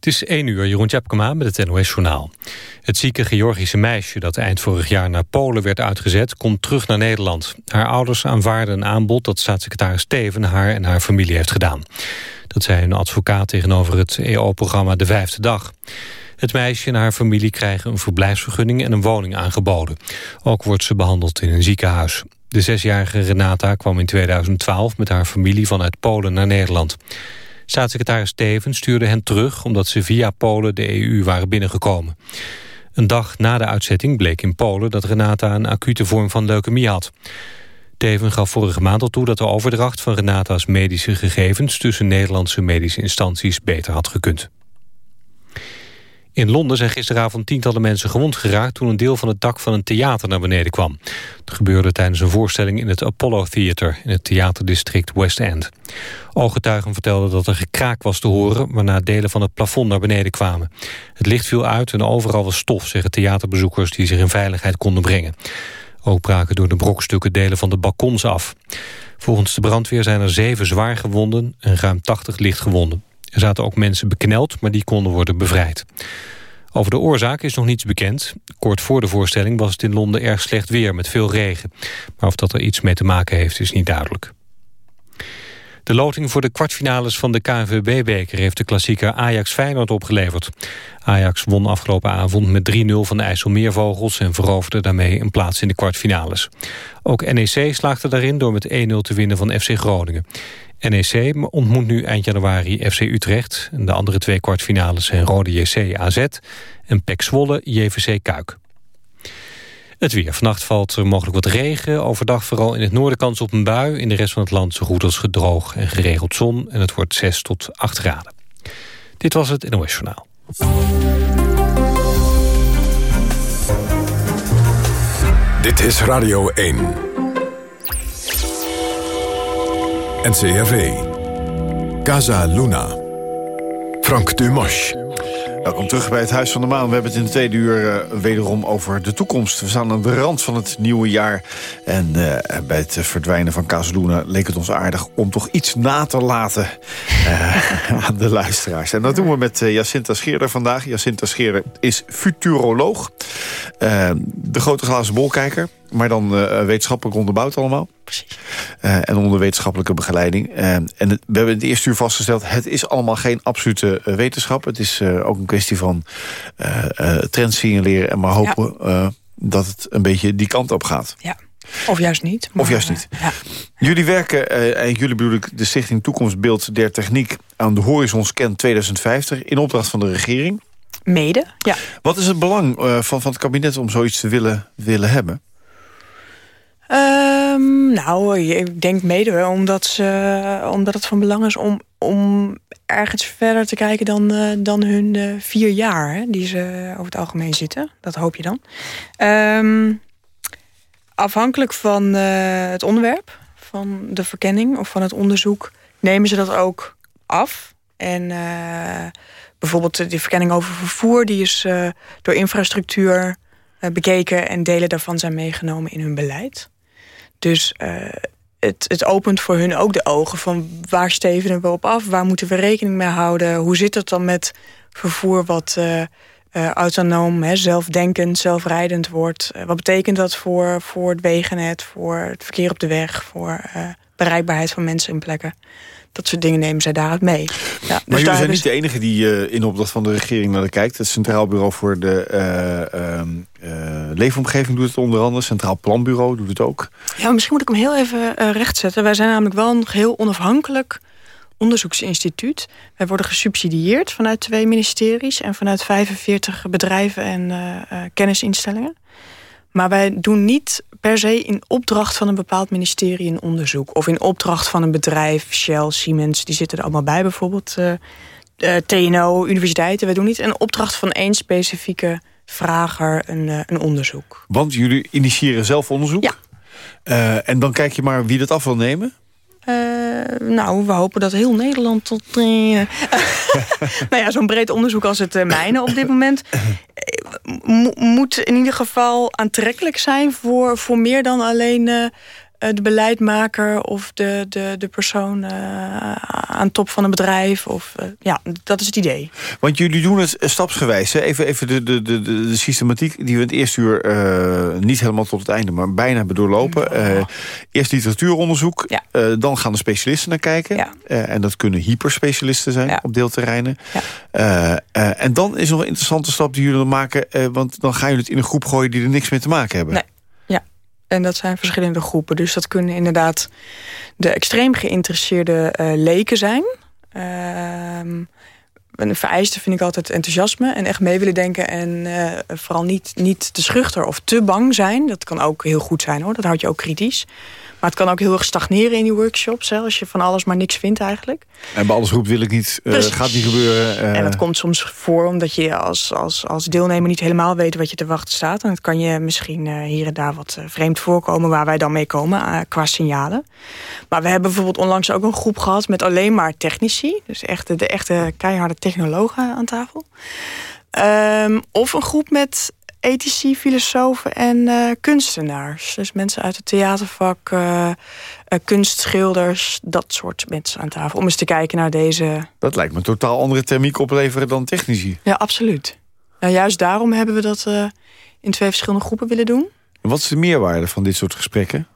Het is 1 uur, Jeroen Tjepkema met het NOS-journaal. Het zieke Georgische meisje dat eind vorig jaar naar Polen werd uitgezet... komt terug naar Nederland. Haar ouders aanvaarden een aanbod dat staatssecretaris Steven... haar en haar familie heeft gedaan. Dat zei een advocaat tegenover het EO-programma De Vijfde Dag. Het meisje en haar familie krijgen een verblijfsvergunning en een woning aangeboden. Ook wordt ze behandeld in een ziekenhuis. De zesjarige Renata kwam in 2012 met haar familie vanuit Polen naar Nederland. Staatssecretaris Steven stuurde hen terug omdat ze via Polen de EU waren binnengekomen. Een dag na de uitzetting bleek in Polen dat Renata een acute vorm van leukemie had. Teven gaf vorige maand al toe dat de overdracht van Renata's medische gegevens tussen Nederlandse medische instanties beter had gekund. In Londen zijn gisteravond tientallen mensen gewond geraakt... toen een deel van het dak van een theater naar beneden kwam. Het gebeurde tijdens een voorstelling in het Apollo Theater... in het theaterdistrict West End. Ooggetuigen vertelden dat er gekraak was te horen... waarna delen van het plafond naar beneden kwamen. Het licht viel uit en overal was stof, zeggen theaterbezoekers... die zich in veiligheid konden brengen. Ook braken door de brokstukken delen van de balkons af. Volgens de brandweer zijn er zeven zwaar gewonden... en ruim 80 lichtgewonden. Er zaten ook mensen bekneld, maar die konden worden bevrijd. Over de oorzaak is nog niets bekend. Kort voor de voorstelling was het in Londen erg slecht weer met veel regen. Maar of dat er iets mee te maken heeft is niet duidelijk. De loting voor de kwartfinales van de KNVB-beker... heeft de klassieker Ajax-Feyenoord opgeleverd. Ajax won afgelopen avond met 3-0 van de IJsselmeervogels... en veroverde daarmee een plaats in de kwartfinales. Ook NEC slaagde daarin door met 1-0 te winnen van FC Groningen. NEC ontmoet nu eind januari FC Utrecht. De andere twee kwartfinales zijn Rode JC AZ en PEC Zwolle JVC Kuik. Het weer. Vannacht valt er mogelijk wat regen. Overdag vooral in het noorden kans op een bui. In de rest van het land zo goed als gedroog en geregeld zon. En het wordt 6 tot 8 graden. Dit was het NOS Journaal. Dit is Radio 1. NCRV. Casa Luna. Frank Dumas. Welkom terug bij het Huis van de Maan. We hebben het in de tweede uur uh, wederom over de toekomst. We staan aan de rand van het nieuwe jaar. En uh, bij het verdwijnen van Casaluna leek het ons aardig... om toch iets na te laten uh, aan de luisteraars. En dat doen we met Jacinta Scheerder vandaag. Jacinta Scheerder is futuroloog. de grote glazen bolkijker. Maar dan wetenschappelijk onderbouwd allemaal. Precies. Uh, en onder wetenschappelijke begeleiding. Uh, en het, we hebben in het eerste uur vastgesteld... het is allemaal geen absolute wetenschap. Het is ook een kwestie van trends signaleren... en maar hopen ja. dat het een beetje die kant op gaat. Ja. Of juist niet. Maar, of juist niet. Ja. Jullie werken, en jullie bedoel ik de Stichting Toekomstbeeld der Techniek... aan de Horizon Scan 2050 in opdracht van de regering. Mede, ja. Wat is het belang van, van het kabinet om zoiets te willen, willen hebben? Um, nou, ik denk mede omdat, ze, omdat het van belang is om, om ergens verder te kijken dan, uh, dan hun uh, vier jaar hè, die ze over het algemeen zitten. Dat hoop je dan. Um, afhankelijk van uh, het onderwerp, van de verkenning of van het onderzoek, nemen ze dat ook af. En bijvoorbeeld de verkenning over vervoer, die is door infrastructuur bekeken en delen daarvan zijn meegenomen in hun beleid. Dus uh, het, het opent voor hun ook de ogen van waar stevenen we op af? Waar moeten we rekening mee houden? Hoe zit het dan met vervoer wat uh, uh, autonoom, hè, zelfdenkend, zelfrijdend wordt? wat betekent dat voor, voor het wegennet, voor het verkeer op de weg... voor bereikbaarheid van mensen in plekken? Dat soort dingen nemen zij daaruit mee. Ja, maar dus jullie zijn niet de enige die uh, in opdracht van de regering naar kijkt. Het Centraal Bureau voor de uh, uh, Leefomgeving doet het onder andere. Centraal Planbureau doet het ook. Ja, misschien moet ik hem heel even rechtzetten. Wij zijn namelijk wel een geheel onafhankelijk onderzoeksinstituut. Wij worden gesubsidieerd vanuit twee ministeries... en vanuit 45 bedrijven en kennisinstellingen. Maar wij doen niet per se in opdracht van een bepaald ministerie een onderzoek. Of in opdracht van een bedrijf, Shell, Siemens, die zitten er allemaal bij bijvoorbeeld. Uh, uh, TNO, universiteiten. Wij doen niet in opdracht van één specifieke vrager een, uh, een onderzoek. Want jullie initiëren zelf onderzoek? Ja. en dan kijk je maar wie dat af wil nemen? Uh, nou, we hopen dat heel Nederland tot... Uh, nou ja, zo'n breed onderzoek als het uh, mijne op dit moment... moet in ieder geval aantrekkelijk zijn voor, voor meer dan alleen de beleidmaker of de, de, de persoon aan top van een bedrijf. Of, ja, dat is het idee. Want jullie doen het stapsgewijs. Hè? Even, even de, de, de, de systematiek die we het eerste uur niet helemaal tot het einde, maar bijna hebben doorlopen. eerst literatuuronderzoek, dan gaan de specialisten naar kijken. en dat kunnen hyperspecialisten zijn op deelterreinen. en dan is nog een interessante stap die jullie dan maken, want dan gaan jullie het in een groep gooien die er niks mee te maken hebben. Nee. En dat zijn verschillende groepen. Dus dat kunnen inderdaad de extreem geïnteresseerde uh, leken zijn. Uh, een vereiste vind ik altijd enthousiasme en echt mee willen denken. En uh, vooral niet, niet te schuchter of te bang zijn. Dat kan ook heel goed zijn hoor, dat houd je ook kritisch. Maar het kan ook heel erg stagneren in die workshops. Hè, als je van alles maar niks vindt eigenlijk. En bij alles roept wil ik niet, uh, gaat niet gebeuren. Uh... En dat komt soms voor omdat je als, als, als deelnemer niet helemaal weet wat je te wachten staat. En het kan je misschien uh, hier en daar wat vreemd voorkomen waar wij dan mee komen qua signalen. Maar we hebben bijvoorbeeld onlangs ook een groep gehad met alleen maar technici. Dus echt de echte keiharde technologen aan tafel. Um, of een groep met ethici, filosofen en uh, kunstenaars. Dus mensen uit het theatervak, uh, uh, kunstschilders, dat soort mensen aan tafel. Om eens te kijken naar deze... Dat lijkt me een totaal andere thermiek opleveren dan technici. Ja, absoluut. Nou, juist daarom hebben we dat in twee verschillende groepen willen doen. wat is de meerwaarde van dit soort gesprekken?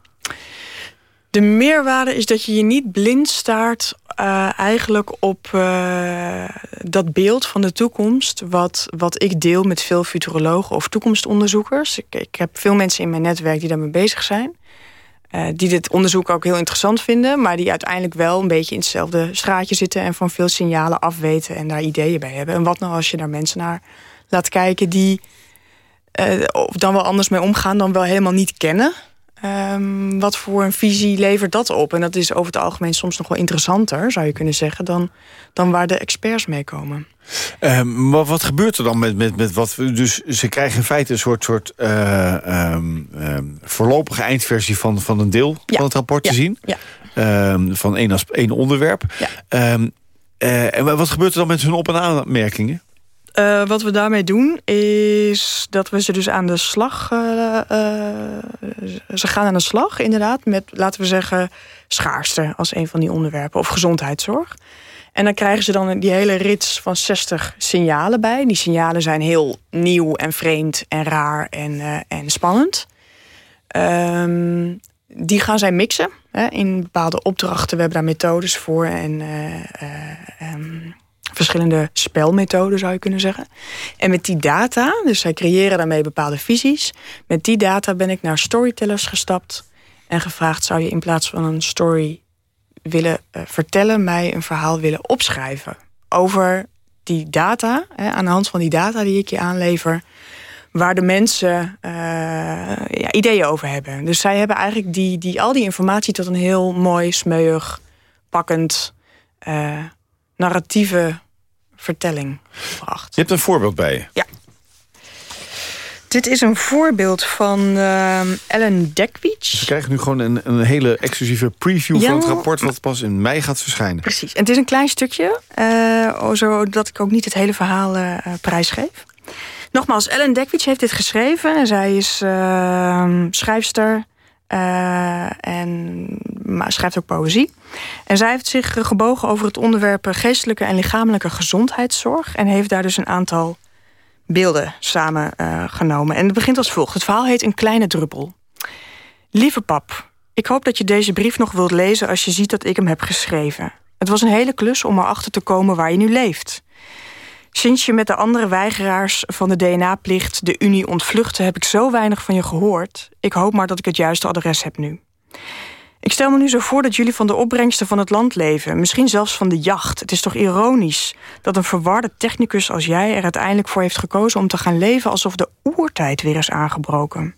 De meerwaarde is dat je je niet blind staart uh, eigenlijk op uh, dat beeld van de toekomst... Wat, wat ik deel met veel futurologen of toekomstonderzoekers. Ik, ik heb veel mensen in mijn netwerk die daarmee bezig zijn. Uh, die dit onderzoek ook heel interessant vinden... maar die uiteindelijk wel een beetje in hetzelfde straatje zitten... en van veel signalen afweten en daar ideeën bij hebben. En wat nou als je daar mensen naar laat kijken... die of dan wel anders mee omgaan dan wel helemaal niet kennen... Um, wat voor een visie levert dat op? En dat is over het algemeen soms nog wel interessanter, zou je kunnen zeggen... dan, dan waar de experts mee komen. Um, maar wat gebeurt er dan met, met, met wat... Dus ze krijgen in feite een soort, soort uh, um, voorlopige eindversie van, van een deel van het rapport te zien. Ja. van één, één onderwerp. Ja. Uh, en wat gebeurt er dan met hun op- en aanmerkingen? Uh, wat we daarmee doen is dat we ze dus aan de slag... Uh, ze gaan aan de slag inderdaad met, laten we zeggen... schaarste als een van die onderwerpen of gezondheidszorg. En dan krijgen ze dan die hele rits van 60 signalen bij. Die signalen zijn heel nieuw en vreemd en raar en, en spannend. Um, die gaan zij mixen hè, in bepaalde opdrachten. We hebben daar methodes voor en... Um, verschillende spelmethoden zou je kunnen zeggen. En met die data, dus zij creëren daarmee bepaalde visies. Met die data ben ik naar storytellers gestapt en gevraagd: zou je in plaats van een story willen uh, vertellen, mij een verhaal willen opschrijven over die data, hè, aan de hand van die data die ik je aanlever, waar de mensen uh, ja, ideeën over hebben. Dus zij hebben eigenlijk die, die, al die informatie tot een heel mooi, smeuig, pakkend, uh, narratieve vertelling gebracht. Je hebt een voorbeeld bij je. Ja. Dit is een voorbeeld van uh, Ellen Dekwits. Dus we krijgen nu gewoon een, een hele exclusieve preview van het rapport... wat pas in mei gaat verschijnen. Precies. En het is een klein stukje, uh, zodat ik ook niet het hele verhaal uh, prijsgeef. Nogmaals, Ellen Dekwits heeft dit geschreven. Zij is ehm, schrijfster, en maar schrijft ook poëzie. En zij heeft zich gebogen over het onderwerp geestelijke en lichamelijke gezondheidszorg. En heeft daar dus een aantal beelden samengenomen. Uh, en het begint als volgt. Het verhaal heet Een kleine druppel. Lieve pap, ik hoop dat je deze brief nog wilt lezen als je ziet dat ik hem heb geschreven. Het was een hele klus om erachter te komen waar je nu leeft. Sinds je met de andere weigeraars van de DNA-plicht de Unie ontvluchtte... heb ik zo weinig van je gehoord. Ik hoop maar dat ik het juiste adres heb nu. Ik stel me nu zo voor dat jullie van de opbrengsten van het land leven. Misschien zelfs van de jacht. Het is toch ironisch dat een verwarde technicus als jij er uiteindelijk voor heeft gekozen... om te gaan leven alsof de oertijd weer is aangebroken.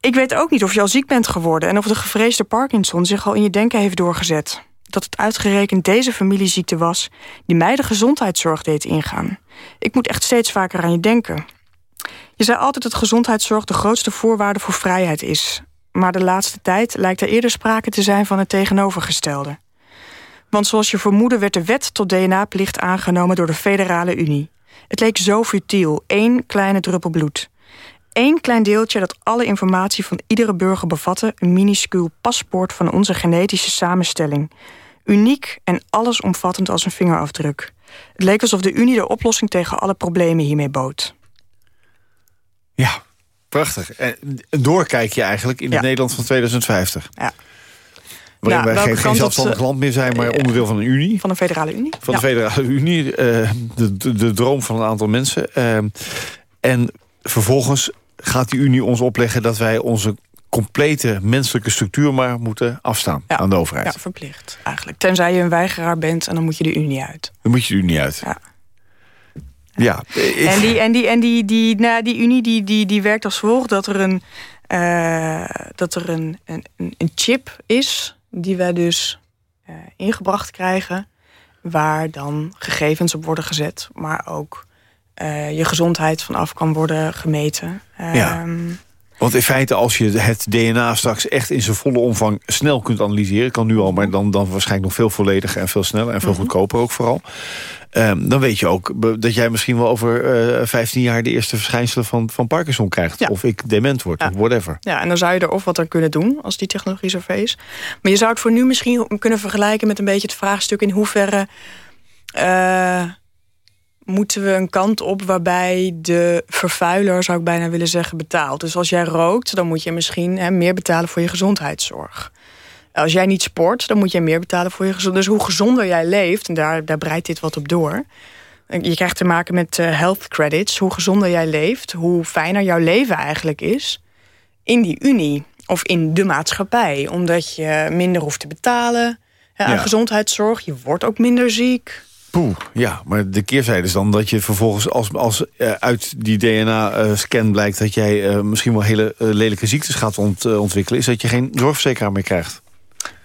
Ik weet ook niet of je al ziek bent geworden... en of de gevreesde Parkinson zich al in je denken heeft doorgezet dat het uitgerekend deze familieziekte was... die mij de gezondheidszorg deed ingaan. Ik moet echt steeds vaker aan je denken. Je zei altijd dat gezondheidszorg de grootste voorwaarde voor vrijheid is. Maar de laatste tijd lijkt er eerder sprake te zijn van het tegenovergestelde. Want zoals je vermoedde werd de wet tot DNA-plicht aangenomen door de Federale Unie. Het leek zo futiel, één kleine druppel bloed. één klein deeltje dat alle informatie van iedere burger bevatte... een minuscuul paspoort van onze genetische samenstelling. Uniek en allesomvattend als een vingerafdruk. Het leek alsof de Unie de oplossing tegen alle problemen hiermee bood. Ja, prachtig. En doorkijk je eigenlijk in het Nederland van 2050. Ja. Waarin wij geen, geen zelfstandig land meer zijn, maar onderdeel van een unie. Van een federale unie. Van de federale unie. Uh, de, de, de, droom van een aantal mensen. Uh, en vervolgens gaat die unie ons opleggen dat wij onze complete menselijke structuur maar moeten afstaan aan de overheid. Ja, verplicht eigenlijk. Tenzij je een weigeraar bent en dan moet je de Unie uit. Dan moet je de Unie uit. Ja. Ja. En die, en die, en die, die, nou, die Unie die, die, die werkt als volgt dat er een, uh, dat er een, een, een chip is die wij dus uh, ingebracht krijgen, waar dan gegevens op worden gezet, maar ook uh, je gezondheid vanaf kan worden gemeten. Ja. Ehm, want in feite, als je het DNA straks echt in zijn volle omvang snel kunt analyseren... kan nu al, maar dan, dan waarschijnlijk nog veel vollediger en veel sneller... en veel mhm. goedkoper ook vooral. Um, dan weet je ook dat jij misschien wel over uh, eh, 15 jaar... de eerste verschijnselen van, van Parkinson krijgt. Of ik dement word, of whatever. Ja, en dan zou je er of wat aan kunnen doen... als die technologie zo is. Maar je zou het voor nu misschien kunnen vergelijken... met een beetje het vraagstuk in hoeverre... Uh, moeten we een kant op waarbij de vervuiler, zou ik bijna willen zeggen, betaalt. Dus als jij rookt, dan moet je misschien hè, meer betalen voor je gezondheidszorg. Als jij niet sport, dan moet je meer betalen voor je gezondheid. Dus hoe gezonder jij leeft, en daar, daar breidt dit wat op door... Je krijgt te maken met uh, health credits. Hoe gezonder jij leeft, hoe fijner jouw leven eigenlijk is... in die unie of in de maatschappij. Omdat je minder hoeft te betalen aan gezondheidszorg. Je wordt ook minder ziek. Poeh, ja, maar de keerzijde is dan dat je vervolgens als, als uh, uit die DNA-scan blijkt... dat jij uh, misschien wel hele uh, lelijke ziektes gaat ont, ontwikkelen... is dat je geen zorgverzekeraar meer krijgt.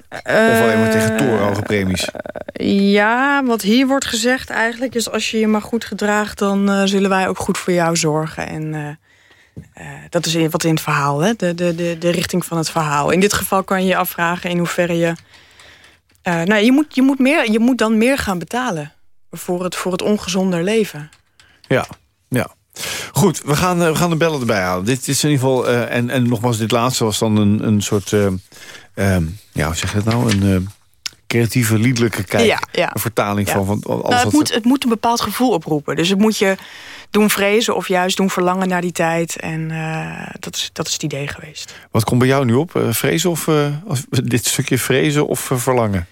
of alleen maar tegen torenhoge premies. ja, wat hier wordt gezegd eigenlijk is... als je je maar goed gedraagt, dan zullen wij ook goed voor jou zorgen. En dat is wat in het verhaal, hè? De, de, de, de richting van het verhaal. In dit geval kan je je afvragen in hoeverre je... nou, je moet, je, moet meer, je moet dan meer gaan betalen voor het, voor het ongezonder leven. Ja, ja. Goed, we gaan, eh, we gaan de bellen erbij halen. Dit is in ieder geval, uh, en, en nogmaals, dit laatste was dan een, een soort, ja, hoe zeg je het nou? Een creatieve, liedelijke kijk. Ja, ja. Een vertaling van, van alles nou, het, moet, het moet een bepaald gevoel oproepen. Dus het moet je doen vrezen of juist doen verlangen naar die tijd. En dat, is, dat is het idee geweest. Wat komt bij jou nu op? vrezen of, dit stukje vrezen of verlangen?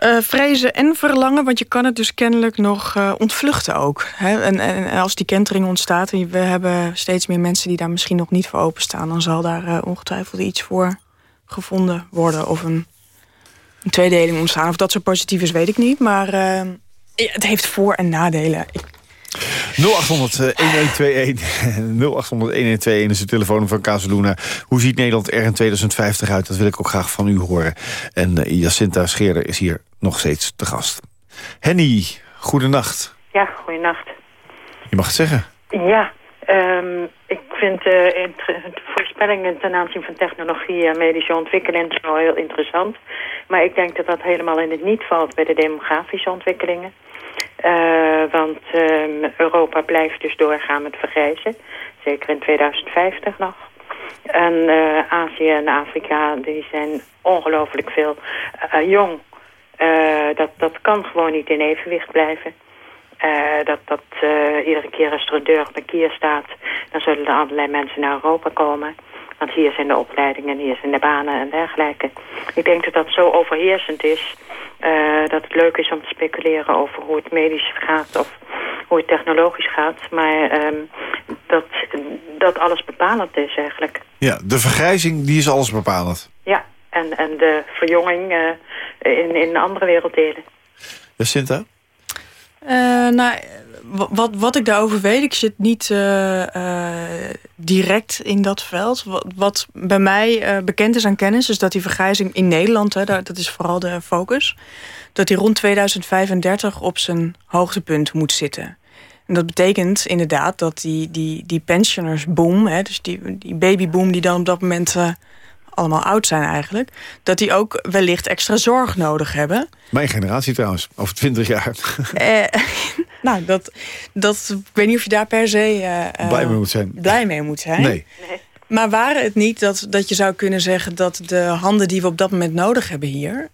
Uh, vrezen en verlangen, want je kan het dus kennelijk nog uh, ontvluchten ook. Hè? En, en, als die kentering ontstaat en we hebben steeds meer mensen die daar misschien nog niet voor openstaan, dan zal daar uh, ongetwijfeld iets voor gevonden worden of een, een, tweedeling ontstaan. Of dat zo positief is, weet ik niet. Maar het heeft voor- en nadelen. Ik 0800 1121 0800 1121 is de telefoon van Casaluna. Hoe ziet Nederland er in 2050 uit? Dat wil ik ook graag van u horen. En uh, Jacinta Scheerder is hier nog steeds te gast. Henny, goedenacht. Ja, goedenacht. Je mag het zeggen. Ja, um, ik vind uh, voorspellingen ten aanzien van technologie en medische ontwikkeling wel heel interessant. Maar ik denk dat dat helemaal in het niet valt bij de demografische ontwikkelingen. Uh, want um, Europa blijft dus doorgaan met vergrijzen. Zeker in 2050 nog. En uh, Azië en Afrika die zijn ongelooflijk veel jong. dat, dat kan gewoon niet in evenwicht blijven. Dat dat iedere keer als er een deur op een kier staat... dan zullen er allerlei mensen naar Europa komen. Want hier zijn de opleidingen, hier zijn de banen en dergelijke. Ik denk dat dat zo overheersend is... Uh, dat het leuk is om te speculeren over hoe het medisch gaat of hoe het technologisch gaat. Maar um, dat, dat alles bepalend is eigenlijk. Ja, de vergrijzing die is alles bepalend. Ja, en, en de verjonging in, in andere werelddelen. Uh, nou, wat, wat ik daarover weet, ik zit niet uh, uh, direct in dat veld. Wat, wat bij mij bekend is aan kennis, is dat die vergrijzing in Nederland, hè, dat is vooral de focus, dat die rond 2035 op zijn hoogtepunt moet zitten. En dat betekent inderdaad dat die, die, die pensionersboom, hè, dus die, die babyboom die dan op dat moment allemaal oud zijn eigenlijk... dat die ook wellicht extra zorg nodig hebben. Mijn generatie trouwens, over twintig jaar. Eh, Nou, dat, dat, ik weet niet of je daar per se... blij mee moet zijn. Blij mee moet zijn. Nee. Nee. Maar waren het niet dat, dat je zou kunnen zeggen... dat de handen die we op dat moment nodig hebben hier...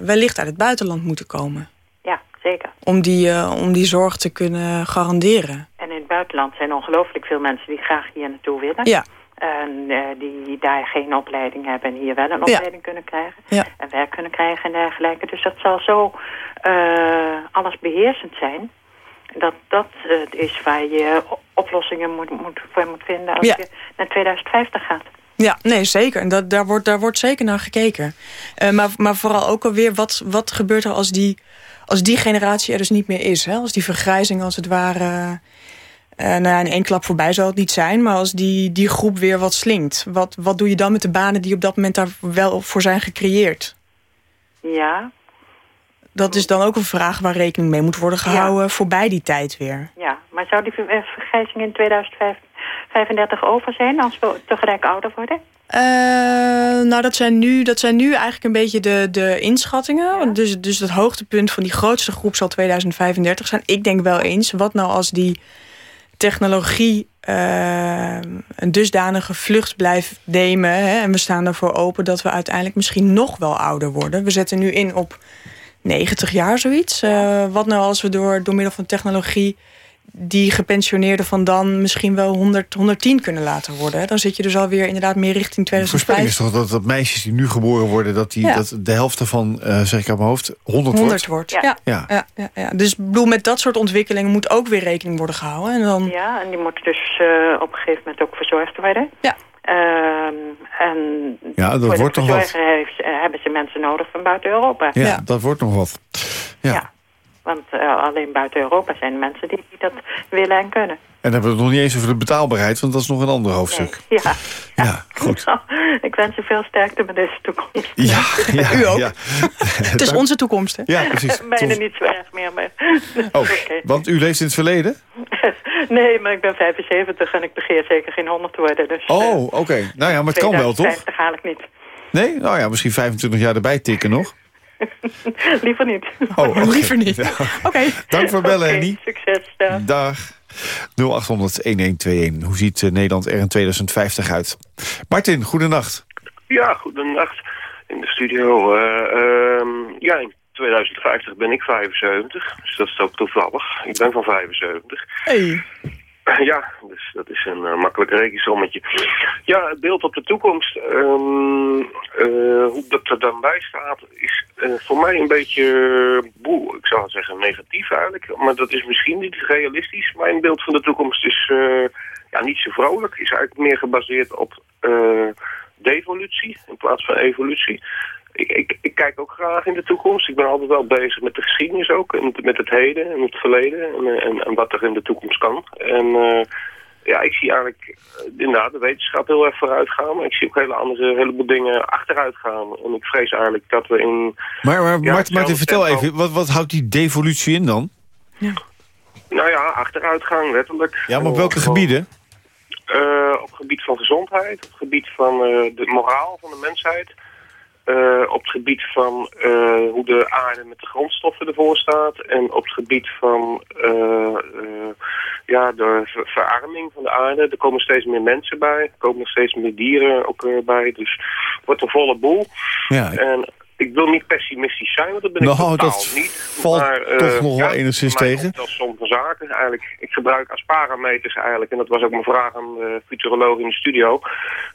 wellicht uit het buitenland moeten komen? Ja, zeker. Om die, om die zorg te kunnen garanderen. En in het buitenland zijn ongelooflijk veel mensen... die graag hier naartoe willen. Ja. En uh, die daar geen opleiding hebben en hier wel een opleiding ja. kunnen krijgen. Ja. En werk kunnen krijgen en dergelijke. Dus dat zal zo uh, alles beheersend zijn. Dat dat uh, is waar je oplossingen moet, moet, voor moet vinden als ja. je naar 2050 gaat. Ja, nee, zeker. En dat, daar, wordt, daar wordt zeker naar gekeken. maar, maar vooral ook alweer, wat, wat gebeurt er als die, als die generatie er dus niet meer is? Hè? Als die vergrijzing als het ware... Uh, nou ja, in één klap voorbij zal het niet zijn. Maar als die, die groep weer wat slinkt. Wat, wat doe je dan met de banen die op dat moment daar wel voor zijn gecreëerd? Ja. Dat is dan ook een vraag waar rekening mee moet worden gehouden ja. voorbij die tijd weer. Ja, maar zou die vergrijzing in 2035 over zijn als we tegelijk ouder worden? Uh, nou, dat zijn, nu, dat zijn nu eigenlijk een beetje de, de inschattingen. Ja. Dus, dus het hoogtepunt van die grootste groep zal 2035 zijn. Ik denk wel eens, wat nou als die technologie uh, een dusdanige vlucht blijft nemen... Hè, en we staan ervoor open dat we uiteindelijk misschien nog wel ouder worden. We zetten nu in op 90 jaar zoiets. Uh, wat nou als we door, door middel van technologie... die gepensioneerden van dan misschien wel 100, 110 kunnen laten worden. Dan zit je dus alweer inderdaad meer richting 2005. De voorspelling is toch dat, dat meisjes die nu geboren worden... dat, die, ja. dat de helft ervan, uh, zeg ik uit mijn hoofd, 100, 100 wordt. Ja. Ja. Ja. Ja, ja, ja. Dus bedoel, met dat soort ontwikkelingen moet ook weer rekening worden gehouden. En dan... Ja, en die moeten dus uh, op een gegeven moment ook verzorgd worden. Ja. Uh, en ja, dat wordt nog wat. Heeft, hebben ze mensen nodig van buiten Europa. Ja, ja. dat wordt nog wat. Ja. ja. Want uh, alleen buiten Europa zijn er mensen die, die dat willen en kunnen. En dan hebben we het nog niet eens over de betaalbaarheid, want dat is nog een ander hoofdstuk. Nee. Ja. ja. ja, goed. ik wens je veel sterkte met deze toekomst. Ja, ja u ook. Ja. het is onze toekomst, hè? Ja, precies. Bijna niet zo erg meer, maar... Oh, okay. want u leeft in het verleden? nee, maar ik ben 75 en ik begeer zeker geen 100 te worden. Dus, oh, oké. Okay. Nou ja, maar het kan wel, toch? 50 haal ik niet. Nee? Nou ja, misschien 25 jaar erbij tikken nog. Liever niet. Oh, okay. Liever niet. Ja. Oké. Okay. Dank voor bellen, okay, Henny. Succes. Dag. Dag. 0800-1121. Hoe ziet uh, Nederland er in 2050 uit? Martin, goedenacht. Ja, goedenacht. In de studio. Uh, uh, ja, in 2050 ben ik 75. Dus dat is ook toevallig. Ik ben van 75. Hey. Ja, dus dat is een uh, makkelijk rekensommetje. Ja, het beeld op de toekomst. Um, uh, hoe dat er dan bij staat, is uh, voor mij een beetje, boe, ik zou zeggen negatief eigenlijk. Maar dat is misschien niet realistisch. Mijn beeld van de toekomst is ja, niet zo vrolijk. Is eigenlijk meer gebaseerd op devolutie in plaats van evolutie. Ik, ik, ik, kijk ook graag in de toekomst. Ik ben altijd wel bezig met de geschiedenis ook. En met het heden en het verleden. En, en, en wat er in de toekomst kan. En uh, ja, ik zie eigenlijk inderdaad de wetenschap heel erg vooruit gaan. Maar ik zie ook hele andere heleboel dingen achteruit gaan. En ik vrees eigenlijk dat we in... Maar, maar ja, Martin, Martin vertel tempo... even. Wat, wat houdt die devolutie in dan? Ja. Nou ja, achteruitgang letterlijk. Ja, maar op welke gebieden? Uh, op het gebied van gezondheid. Op het gebied van de moraal van de mensheid. Uh, op het gebied van uh, hoe de aarde met de grondstoffen ervoor staat. En op het gebied van uh, ja, de ver verarming van de aarde. Er komen steeds meer mensen bij. Er komen er steeds meer dieren ook bij. Dus het wordt een volle boel. Ja. En ik wil niet pessimistisch zijn, want dat ben ik nou, totaal dat niet. valt maar, toch nog wel ja, enigszins tegen. Dat is van zaken eigenlijk. Ik gebruik als parameters eigenlijk, en dat was ook mijn vraag aan de futuroloog in de studio,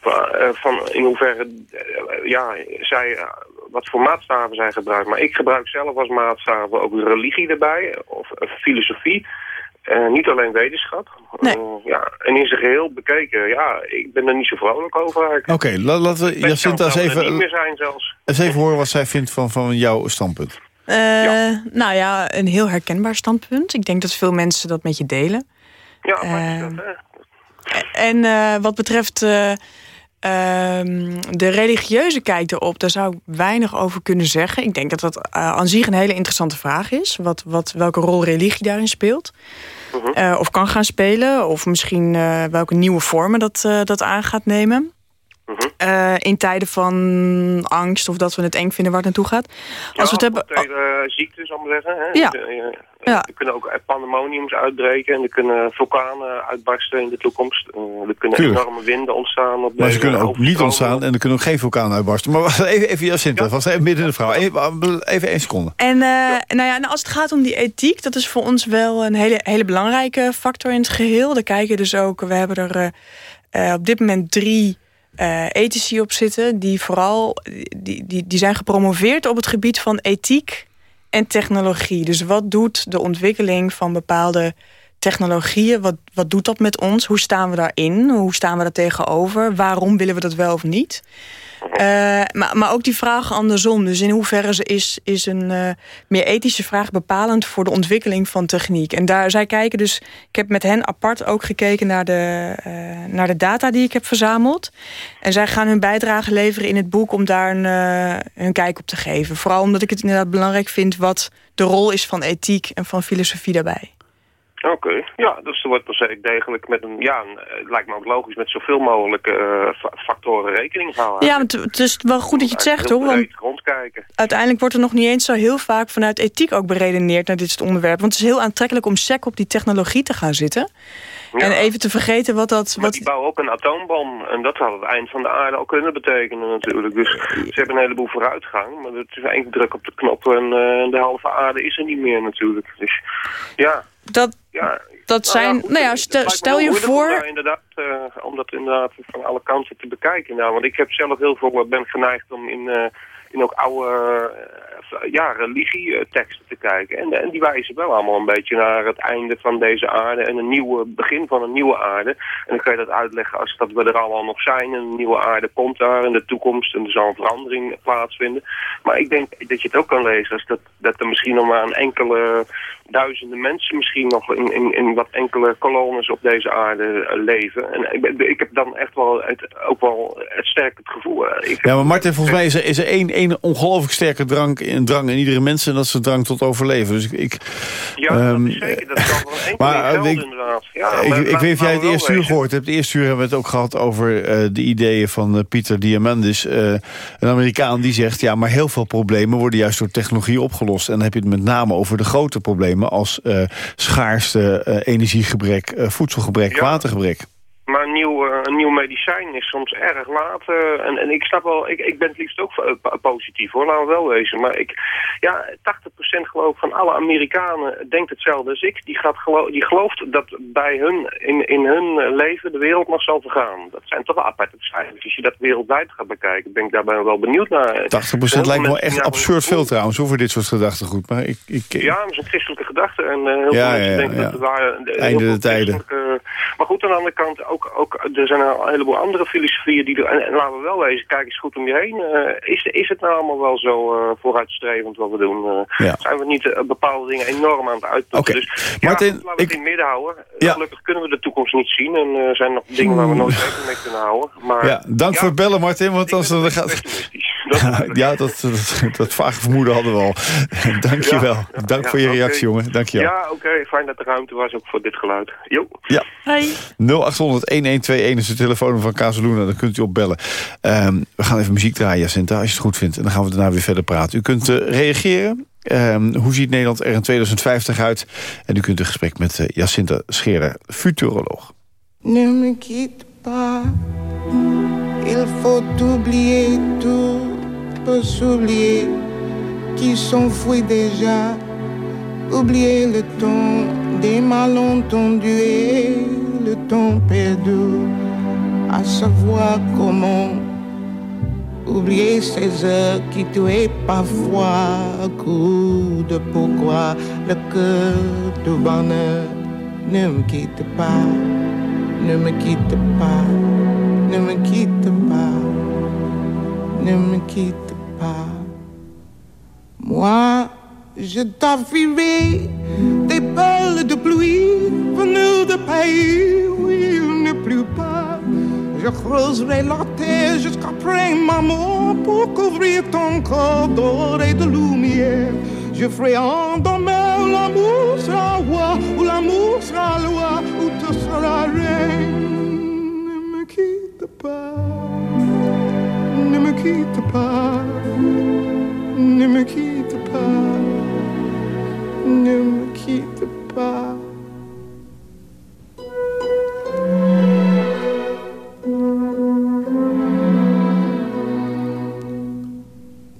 van, uh, van in hoeverre uh, ja, zij, uh, wat voor maatstaven zij gebruikt. Maar ik gebruik zelf als maatstaven ook religie erbij, of filosofie. Uh, niet alleen wetenschap. Nee. Uh, ja, en in zijn geheel bekeken, ja, ik ben er niet zo vrolijk over eigenlijk. Oké, okay, la laten we Jacinta eens even, niet meer zijn zelfs. eens even horen wat zij vindt van, van jouw standpunt. Uh, ja. Nou ja, een heel herkenbaar standpunt. Ik denk dat veel mensen dat met je delen. Ja, maar dat, hè? En wat betreft de religieuze kijk erop, daar zou ik weinig over kunnen zeggen. Ik denk dat dat aan zich een hele interessante vraag is. Wat, wat, welke rol religie daarin speelt. Uh -huh. uh, of kan gaan spelen. Of misschien uh, welke nieuwe vormen dat, uh, dat aan gaat nemen. Mhm. Eh, in tijden van angst of dat we het eng vinden waar het naartoe gaat. Als we het hebben... tegen ziektes, zal ik maar zeggen. Hè? Ja. Ja. Er kunnen ook pandemoniums uitbreken en er kunnen vulkanen uitbarsten in de toekomst. er kunnen enorme winden ontstaan. Op maar ze kunnen ook niet ontstaan en er kunnen ook geen vulkanen uitbarsten. Maar wacht, even, even Jacinta, ja. was even midden in de vrouw. Even, even één seconde. En uh, nou ja, als het gaat om die ethiek, dat is voor ons wel een hele, hele belangrijke factor in het geheel. Daar kijken dus ook, we hebben er uh, op dit moment drie uh, ethici op zitten... die vooral die, die, die zijn gepromoveerd op het gebied van ethiek en technologie. Dus wat doet de ontwikkeling van bepaalde technologieën? Wat, wat doet dat met ons? Hoe staan we daarin? Hoe staan we daar tegenover? Waarom willen we dat wel of niet? Uh, maar, maar ook die vraag andersom. Dus in hoeverre is, is een uh, meer ethische vraag bepalend voor de ontwikkeling van techniek? En daar zij kijken dus. Ik heb met hen apart ook gekeken naar de, uh, naar de data die ik heb verzameld. En zij gaan hun bijdrage leveren in het boek om daar een, hun kijk op te geven. Vooral omdat ik het inderdaad belangrijk vind wat de rol is van ethiek en van filosofie daarbij. Oké, ja, dus er wordt dus degelijk met een, ja, het lijkt me ook logisch met zoveel mogelijk uh, factoren rekening gehouden. Ja, het is wel goed dat je het zegt hoor. Want rondkijken. Uiteindelijk wordt er nog niet eens zo heel vaak vanuit ethiek ook beredeneerd naar dit soort onderwerpen. Want het is heel aantrekkelijk om sec op die technologie te gaan zitten. En even te vergeten wat dat... Maar die bouwen ook een atoombom. En dat had het eind van de aarde al kunnen betekenen natuurlijk. Dus ze hebben een heleboel vooruitgang. Maar het is één druk op de knop en uh, de halve aarde is er niet meer natuurlijk. Dus ja... Dat, ja, dat nou zijn, nou ja, stel, stel je voor... Om, inderdaad, uh, om dat inderdaad van alle kanten te bekijken. Nou, want ik heb zelf heel veel, ben geneigd om in, uh, in ook oude ja, religieteksten te kijken. En, en die wijzen wel allemaal een beetje naar het einde van deze aarde en een nieuwe begin van een nieuwe aarde. En dan kan je dat uitleggen als dat we er allemaal nog zijn. Een nieuwe aarde komt daar in de toekomst en er zal een verandering plaatsvinden. Maar ik denk dat je het ook kan lezen als dat, dat er misschien nog maar een enkele duizenden mensen misschien nog in, in, in wat enkele kolonnes op deze aarde eh, leven. En ik, ik heb dan echt wel het, ook wel het sterke gevoel. Eh, ik ja, maar Martin, volgens mij is er, is er één, één ongelooflijk sterke drang, drang in iedere mens... en dat is de drang tot overleven. Dus ik, ja, um, dat is zeker. Dat kan wel een maar, geld, ik, inderdaad. Ja, ik, ik weet of jij het eerste uur gehoord hebt. Het eerste uur hebben we het ook gehad over uh, de ideeën van uh, Pieter Diamandis. Uh, een Amerikaan die zegt... ja, maar heel veel problemen worden juist door technologie opgelost. En dan heb je het met name over de grote problemen... als schaarste, energiegebrek, voedselgebrek, watergebrek. Maar een nieuw, uh, een nieuw medicijn is soms erg laat. Uh, en, en ik snap wel, ik, ik ben het liefst ook uh, positief hoor, laten we wel wezen. Maar ik, ja, 80% geloof van alle Amerikanen denkt hetzelfde als ik. Die, gaat geloof, die gelooft dat bij hun, in, in hun leven de wereld nog zal vergaan. Dat zijn toch wel aparte cijfers. Als je dat wereldwijd gaat bekijken, ben ik daarbij wel benieuwd naar. 80% lijkt me wel echt absurd veel trouwens, over dit soort gedachtegoed. Maar ik, ik, Ja, dat is een christelijke gedachte. En heel ja, veel mensen ja, denken dat het waren... Einde de tijden. maar goed, aan de andere kant ook, ook, er zijn een heleboel andere filosofieën die er, en, laten we wel wezen, kijk eens goed om je heen. Uh, is, is het nou allemaal wel zo uh, vooruitstrevend wat we doen? Uh, ja. Zijn we niet bepaalde dingen enorm aan het uitputten? Okay. Dus ja, Martin, laten we ik... het in het midden houden. Ja. Gelukkig kunnen we de toekomst niet zien en er zijn nog dingen waar we nooit rekening mee kunnen houden. Maar, ja, dank voor het bellen Martin, want als dan gaat... ja, dat, dat, dat vage vermoeden hadden we al. Dank je wel. Dank voor je reactie, jongen. Dank je wel. Ja, oké. Okay. Fijn dat er ruimte was ook voor dit geluid. Jo. Ja. Hey. 0800-1121 is de telefoon van Casaluna. Dan kunt u opbellen. Um, we gaan even muziek draaien, Jacinta, als je het goed vindt. En dan gaan we daarna weer verder praten. U kunt uh, reageren. Um, hoe ziet Nederland er in 2050 uit? En u kunt een gesprek met uh, Jacinta Scherer, futuroloog. Ne me quitte pas. Il faut oublier tout. peut s'oublier, qui s'enfuit déjà. Oublier le temps des malentendus et le temps perdu, à savoir comment oublier ces heures qui tuaient parfois coup de pourquoi le cœur du bonheur ne me quitte pas, ne me quitte pas, ne me quitte pas, ne me quitte moi, je t'affilerai des perles de pluie venues de pays où il ne pleut pas. Je creuserai la terre jusqu'après ma mort pour couvrir ton corps d'or et de lumière. Je ferai en demain où l'amour sera roi, où l'amour sera loi, où tu seras reine. Ne me quitte pas. quitte pas, ne me quitte pas, ne me quitte pas.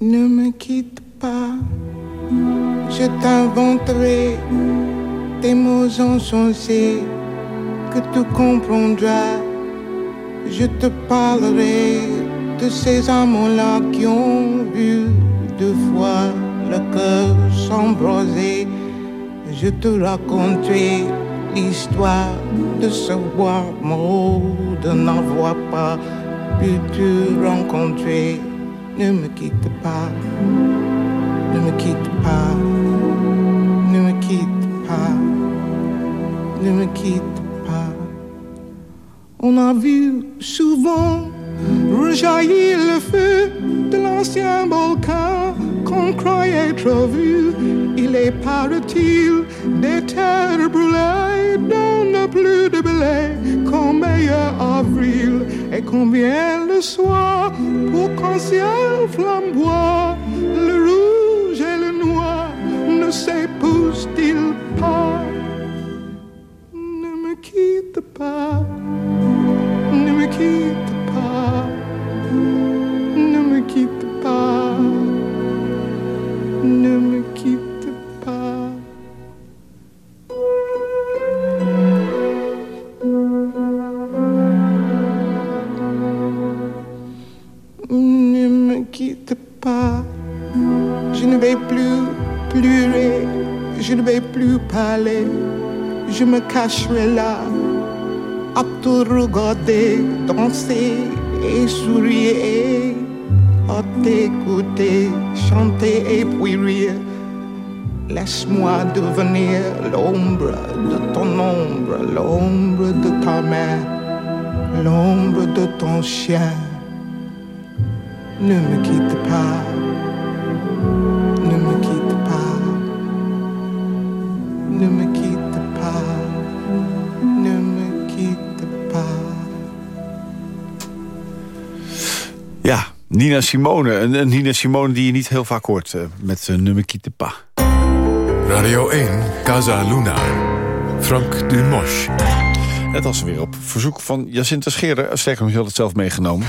Ne me quitte pas, je t'inventerai des mots insensés que tu comprendras. Je te parlerai de ces amants-là qui ont vu deux fois le cœur s'embraser. Je te raconterai l'histoire de ce bois mort, de n'avoir pas pu te rencontrer. Ne me quitte pas, ne me quitte pas, ne me quitte pas, ne me quitte pas. On a vu souvent rejaillir le feu de l'ancien volcan qu'on croyait trop vu. Il est des terres brûlées dont n'a plus de blé? Qu'en meilleur avril et vient le soir pour qu'un ciel flamboie le rouge et le noir ne s'épousent-ils pas? Ne me quitte pas, plus parler, je me cacherai là à te regarder danser et sourire, à t'écouter chanter et puis rire. Laisse-moi devenir l'ombre de ton ombre, l'ombre de ta main, l'ombre de ton chien. Ne me quitte pas, Nina Simone. Een, een Nina Simone die je niet heel vaak hoort eh, met uh, Nummer Quitte pas. Radio 1, Casa Luna. Frank Dumosch. Net als weer op verzoek van Jacinta Scheerder. Sterker nog, je had het zelf meegenomen.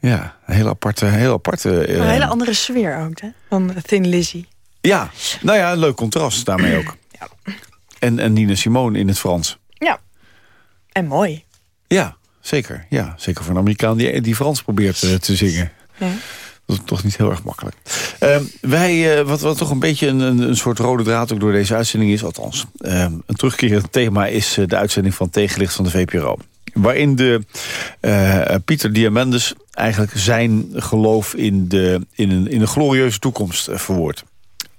ja, een heel aparte... Heel aparte eh, Een hele andere sfeer ook, hè? Van Thin Lizzy. Ja, nou ja, een leuk contrast daarmee ook. Ja. En, en Nina Simone in het Frans. ja. En mooi. Ja, zeker. Ja, zeker voor een Amerikaan die, die Frans probeert eh, te zingen. Ja. Dat is toch niet heel erg makkelijk. Eh, wij, eh, wat, wat toch een beetje een, een, soort rode draad ook door deze uitzending is... althans, eh, een terugkerend thema is eh, de uitzending van Tegenlicht van de VPRO. Waarin de Pieter Diamandis eigenlijk zijn geloof in, de, in, een, in een glorieuze toekomst verwoordt.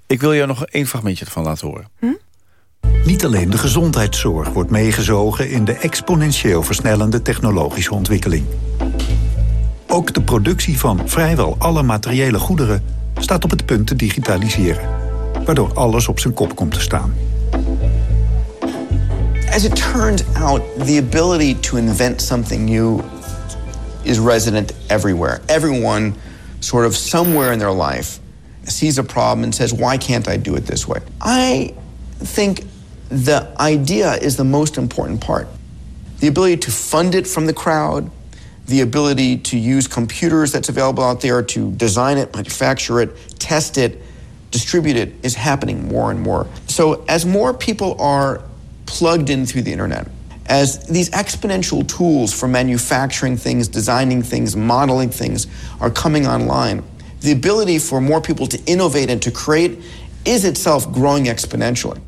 Ik wil jou nog één fragmentje ervan laten horen. Niet alleen de gezondheidszorg wordt meegezogen in de exponentieel versnellende technologische ontwikkeling. Ook de productie van vrijwel alle materiële goederen staat op het punt te digitaliseren. Waardoor alles op zijn kop komt te staan. As it turns out, the ability to invent something new is resident everywhere. Everyone, sort of somewhere in their life, sees a problem and says, Why can't I do it this way? I think the idea is the most important part. The ability to fund it from the crowd, the ability to use computers that's available out there to design it, manufacture it, test it, distribute it is happening more and more. So as more people are plugged in through the internet, as these exponential tools for manufacturing things, designing things, modeling things are coming online, the ability for more people to innovate and to create is itself growing exponentially.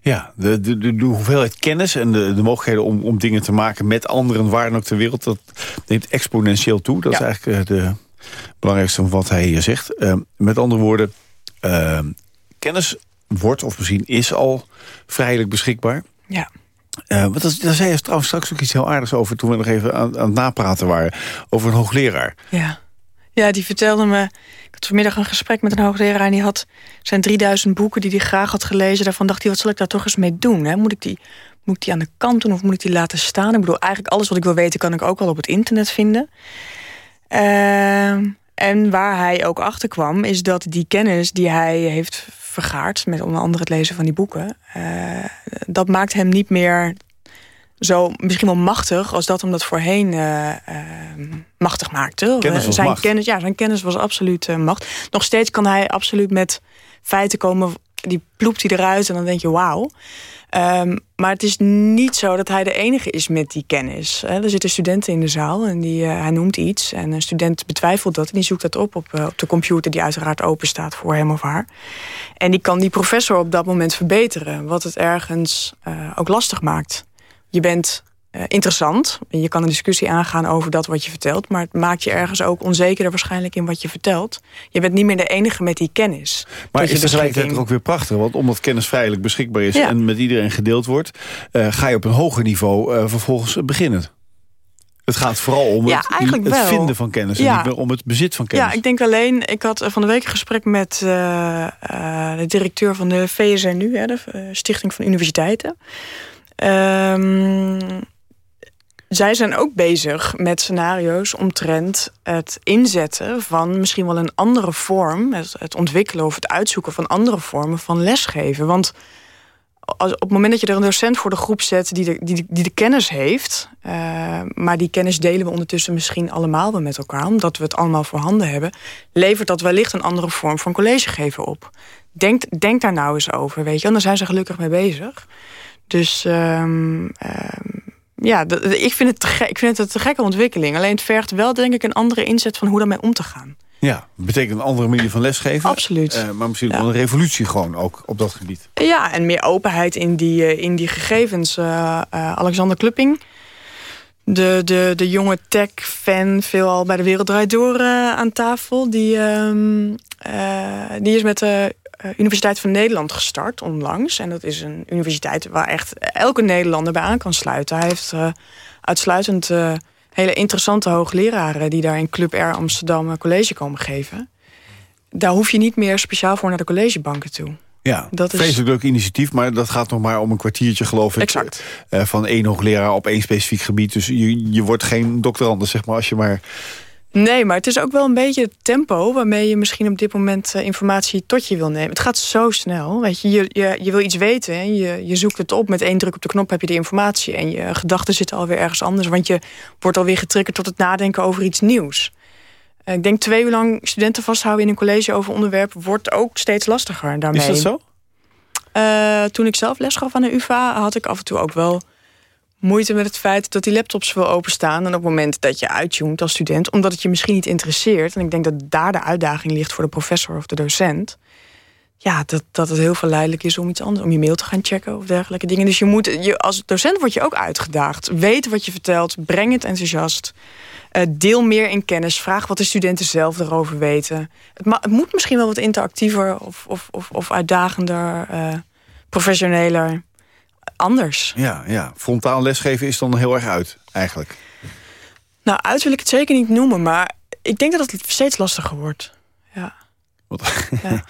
Ja, de, de, hoeveelheid kennis en de, de mogelijkheden om, om dingen te maken met anderen waar dan ook ter wereld, dat neemt exponentieel toe. Dat is eigenlijk eh, de belangrijkste van wat hij hier zegt. Eh, met andere woorden, eh, kennis wordt of misschien is al vrijelijk beschikbaar. Ja. Want dat, daar zei je trouwens straks ook iets heel aardigs over... toen we nog even aan, aan het napraten waren over een hoogleraar. Ja. Ja, die vertelde me... Ik had vanmiddag een gesprek met een hoogleraar... en die had zijn 3000 boeken die hij graag had gelezen. Daarvan dacht hij, wat zal ik daar toch eens mee doen? Hè? Moet, ik die, moet ik die aan de kant doen of moet ik die laten staan? Ik bedoel, eigenlijk alles wat ik wil weten... kan ik ook wel op het internet vinden. Ehm, en waar hij ook achter kwam, is dat die kennis die hij heeft vergaard, met onder andere het lezen van die boeken, eh, dat maakt hem niet meer zo misschien wel machtig als dat hem dat voorheen uh, uh, machtig maakte. Kennis was zijn macht. kennis, ja, zijn kennis was absoluut uh, macht. Nog steeds kan hij absoluut met feiten komen, die ploept hij eruit en dan denk je wauw. Um, maar het is niet zo dat hij de enige is met die kennis. Er zitten studenten in de zaal en die, hij noemt iets. En een student betwijfelt dat en die zoekt dat op, op op de computer... die uiteraard open staat voor hem of haar. En die kan die professor op dat moment verbeteren. Wat het ergens ook lastig maakt je bent uh, interessant. Je kan een discussie aangaan over dat wat je vertelt. Maar het maakt je ergens ook onzekerder waarschijnlijk in wat je vertelt. Je bent niet meer de enige met die kennis. Maar is tegelijkertijd toch ook weer prachtig. Want omdat kennis vrijelijk beschikbaar is ja. en met iedereen gedeeld wordt... Uh, ga je op een hoger niveau uh, vervolgens beginnen. Het gaat vooral om ja, het, vinden van kennis en Ja. niet meer om het bezit van kennis. Ja, ik denk alleen... Ik had van de week een gesprek met uh, uh, de directeur van de VSNU... Hè, de Stichting van Universiteiten. Um, zij zijn ook bezig met scenario's omtrent het inzetten van misschien wel een andere vorm, het, ontwikkelen of het uitzoeken van andere vormen van lesgeven. Want als, op het moment dat je er een docent voor de groep zet die de, die, die de kennis heeft, uh, maar die kennis delen we ondertussen misschien allemaal wel met elkaar, omdat we het allemaal voorhanden hebben, levert dat wellicht een andere vorm van collegegeven op. Denk, denk daar nou eens over, weet je, en daar zijn ze gelukkig mee bezig. Dus um, um, ja, ik vind, het te gek, ik vind het een te gekke ontwikkeling. Alleen het vergt wel, denk ik, een andere inzet van hoe daarmee om te gaan. Ja, betekent een andere manier van lesgeven. Absoluut. Uh, maar misschien ja. wel een revolutie gewoon ook op dat gebied. Ja, en meer openheid in die, in die gegevens. Uh, uh, Alexander Klupping, de, de, de jonge tech-fan, veelal bij de Wereld Draait Door aan tafel. Die, um, die is met de Universiteit van Nederland gestart onlangs. En dat is een universiteit waar echt elke Nederlander bij aan kan sluiten. Hij heeft uh, uitsluitend uh, hele interessante hoogleraren... die daar in Club R Amsterdam een college komen geven. Daar hoef je niet meer speciaal voor naar de collegebanken toe. Ja, dat is vreselijk leuk initiatief, maar dat gaat nog maar om een kwartiertje, geloof ik. Exact. Uh, van één hoogleraar op één specifiek gebied. Dus je, je wordt geen doctorandus, zeg maar, als je maar Nee, maar het is ook wel een beetje het tempo... waarmee je misschien op dit moment uh, informatie tot je wil nemen. Het gaat zo snel. Weet je, je, je, je wil iets weten en je, je zoekt het op. Met één druk op de knop heb je de informatie. En je gedachten zitten alweer ergens anders. Want je wordt alweer getriggerd tot het nadenken over iets nieuws. Uh, ik denk twee uur lang studenten vasthouden in een college over onderwerp... wordt ook steeds lastiger daarmee. Is dat zo? Uh, toen ik zelf les gaf aan de UvA... had ik af en toe ook wel moeite met het feit dat die laptops wil openstaan... en op het moment dat je uittuned als student... omdat het je misschien niet interesseert... en ik denk dat daar de uitdaging ligt voor de professor of de docent... ja, dat, dat het heel verleidelijk is om iets anders... om je mail te gaan checken of dergelijke dingen. Dus je moet, je, als docent word je ook uitgedaagd. Weet wat je vertelt, breng het enthousiast... Uh, deel meer in kennis, vraag wat de studenten zelf erover weten. Het, het moet misschien wel wat interactiever of, of, of, of uitdagender, uh, professioneler anders. Ja, ja, frontaal lesgeven is dan heel erg uit, eigenlijk. Nou, uit wil ik het zeker niet noemen, maar ik denk dat het steeds lastiger wordt. Ja. Wat? Ja.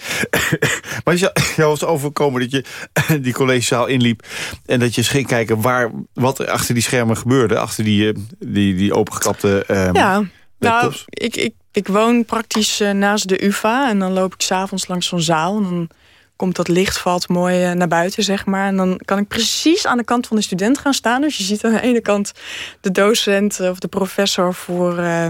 maar is jou was overkomen dat je die collegezaal inliep... en dat je ging kijken waar, wat er achter die schermen gebeurde... achter die, die, die opengeklapte um, Ja, nou, ik, ik, ik woon praktisch uh, naast de UvA... en dan loop ik s'avonds langs zo'n zaal... en dan komt dat licht, valt mooi uh, naar buiten, zeg maar. En dan kan ik precies aan de kant van de student gaan staan. Dus je ziet aan de ene kant de docent of de professor voor... Uh,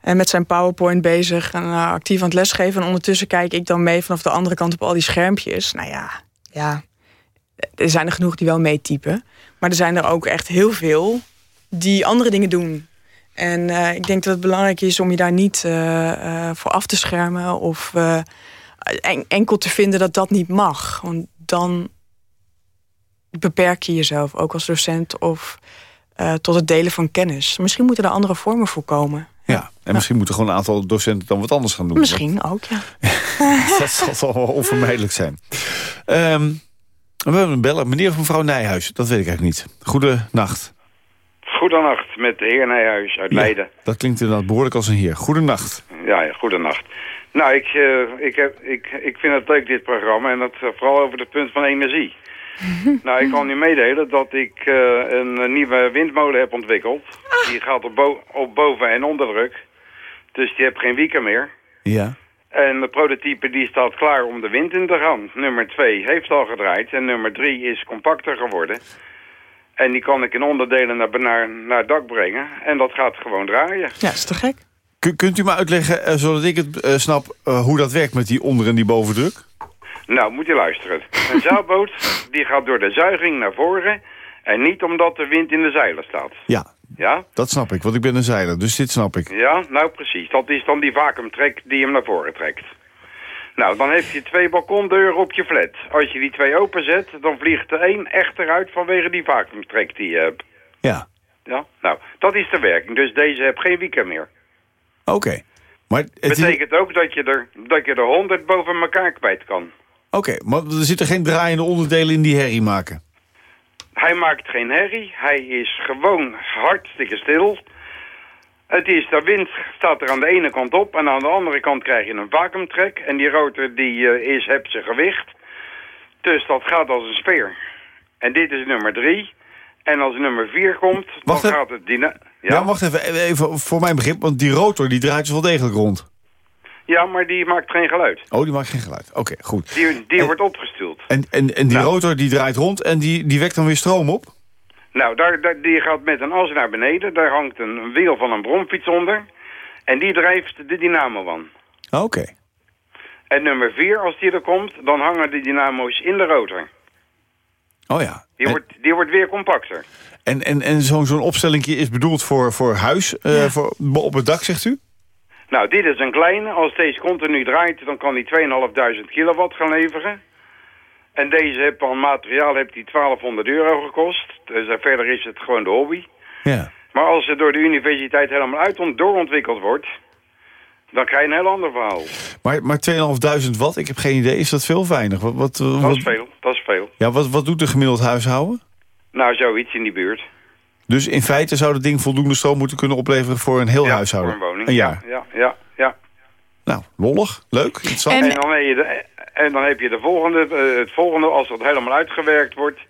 en met zijn PowerPoint bezig en uh, actief aan het lesgeven. En ondertussen kijk ik dan mee vanaf de andere kant op al die schermpjes. Nou ja, ja, er zijn er genoeg die wel meetypen. Maar er zijn er ook echt heel veel die andere dingen doen. En uh, ik denk dat het belangrijk is om je daar niet uh, voor af te schermen... of en, enkel te vinden dat dat niet mag. Want dan beperk je jezelf, ook als docent... of tot het delen van kennis. Misschien moeten er andere vormen voor komen. Ja, en ja. misschien moeten gewoon een aantal docenten dan wat anders gaan doen. Misschien ook, ja. dat zal toch wel onvermijdelijk zijn. Um, we hebben een bellen. Meneer of mevrouw Nijhuis, dat weet ik eigenlijk niet. Goedenacht. Goedenacht, met de heer Nijhuis uit ja, Leiden. Dat klinkt inderdaad behoorlijk als een heer. Goedenacht. Ja, ja goedenacht. Nou, ik, uh, ik, heb, ik, ik vind het leuk, dit programma. En dat uh, vooral over het punt van energie. nou, ik kan u meedelen dat ik uh, een nieuwe windmolen heb ontwikkeld. Die gaat op, bo op boven- en onderdruk. Dus die heeft geen wieken meer. Ja. En de prototype die staat klaar om de wind in te gaan. Nummer 2 heeft al gedraaid en nummer 3 is compacter geworden. En die kan ik in onderdelen naar, naar, naar het dak brengen. En dat gaat gewoon draaien. Ja, is te gek. Kun- kunt u me uitleggen, eh, zodat ik het eh, snap, eh, hoe dat werkt met die onder- en die bovendruk? Nou, moet je luisteren. Een zeilboot die gaat door de zuiging naar voren... en niet omdat de wind in de zeilen staat. Ja, Ja? dat snap ik, want ik ben een zeiler, dus dit snap ik. Ja, nou precies. Dat is dan die vacuumtrek die hem naar voren trekt. Nou, dan heb je twee balkondeuren op je flat. Als je die twee openzet, dan vliegt er één echt eruit vanwege die vacuumtrek die je hebt. Ja, Ja? Nou, dat is de werking. Dus deze heeft geen weekend meer. Oké. Maar het is- Betekent ook dat je er, dat je er honderd boven elkaar kwijt kan. Oké, maar er zitten geen draaiende onderdelen in die herrie maken. Hij maakt geen herrie. Hij is gewoon hartstikke stil. Het is, de wind staat er aan de ene kant op en aan de andere kant krijg je een vacuumtrek. En die rotor die eh, is, hebt zijn gewicht. Dus dat gaat als een speer. En dit is nummer drie. En als nummer vier komt, Wacht dan gaat het... Dyna Ja, ja? wacht even, even voor mijn begrip, want die rotor die draait dus wel degelijk rond. ja, maar die maakt geen geluid. Oh, die maakt geen geluid. Oké, goed. Die, die wordt opgestuurd. En, en, en die Nou. rotor die draait rond en die, die wekt dan weer stroom op? Nou, daar, daar, die gaat met een as naar beneden. Daar hangt een, een wiel van een bromfiets onder. En die drijft de dynamo aan. Oké. En nummer 4, als die er komt, dan hangen de dynamo's in de rotor. Oh ja. Die, En, wordt, die wordt weer compacter. en, en, en zo'n zo'n opstellingje is bedoeld voor, voor huis, eh, voor, op het dak, zegt u? Nou, dit is een kleine. Als deze continu draait, dan kan die 2500 kilowatt gaan leveren. En deze heb aan materiaal heeft die 1200 euro gekost. Dus eh, verder is het gewoon de hobby. Ja. Maar als het door de universiteit helemaal uit doorontwikkeld wordt... dan krijg je een heel ander verhaal. Maar, maar 2500 watt, ik heb geen idee, is dat veel of weinig? Wat, wat, Dat wat, is veel, dat is veel. Ja, wat, wat doet een gemiddeld huishouden? Nou, zoiets in die buurt. Dus in feite zou dat ding voldoende stroom moeten kunnen opleveren voor een heel ja, huishouden? voor een woning. Een jaar. Ja, ja, ja. Nou, lollig, leuk, interessant. En- En dan, heb je de, en dan heb je de volgende, eh, het volgende, als dat helemaal uitgewerkt wordt...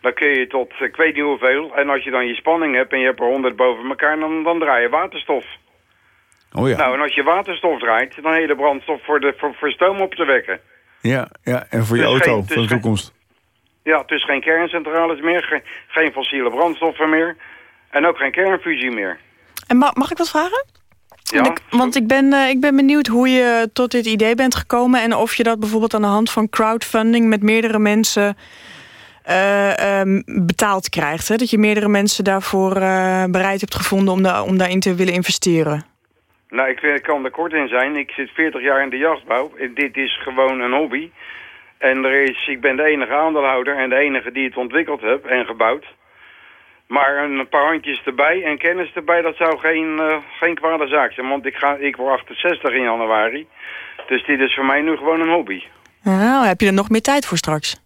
dan kun je tot, ik weet niet hoeveel... en als je dan je spanning hebt en je hebt er 100 boven elkaar... dan, dan draai je waterstof. Oh ja. Nou, en als je waterstof draait... dan heb je de brandstof voor, de, voor, voor stoom op te wekken. ja, ja, en voor je auto geen- van de geen- toekomst. Ja, dus geen kerncentrales meer, geen, geen fossiele brandstoffen meer... en ook geen kernfusie meer. En ma- mag ik wat vragen? Ja, Want ik, want ik ben, eh, ik ben benieuwd hoe je tot dit idee bent gekomen... en of je dat bijvoorbeeld aan de hand van crowdfunding... met meerdere mensen eh, ehm, betaald krijgt. Hè? Dat je meerdere mensen daarvoor eh, bereid hebt gevonden... Om, da om daarin te willen investeren. Nou, ik, kan er kort in zijn. Ik zit 40 jaar in de jachtbouw. Dit is gewoon een hobby. En er is, ik ben de enige aandeelhouder en de enige die het ontwikkeld heb en gebouwd. Maar een paar handjes erbij en kennis erbij, dat zou geen, eh, geen kwade zaak zijn. Want ik, ga, ik word 68 in januari. Dus dit is voor mij nu gewoon een hobby. Nou, heb je er nog meer tijd voor straks?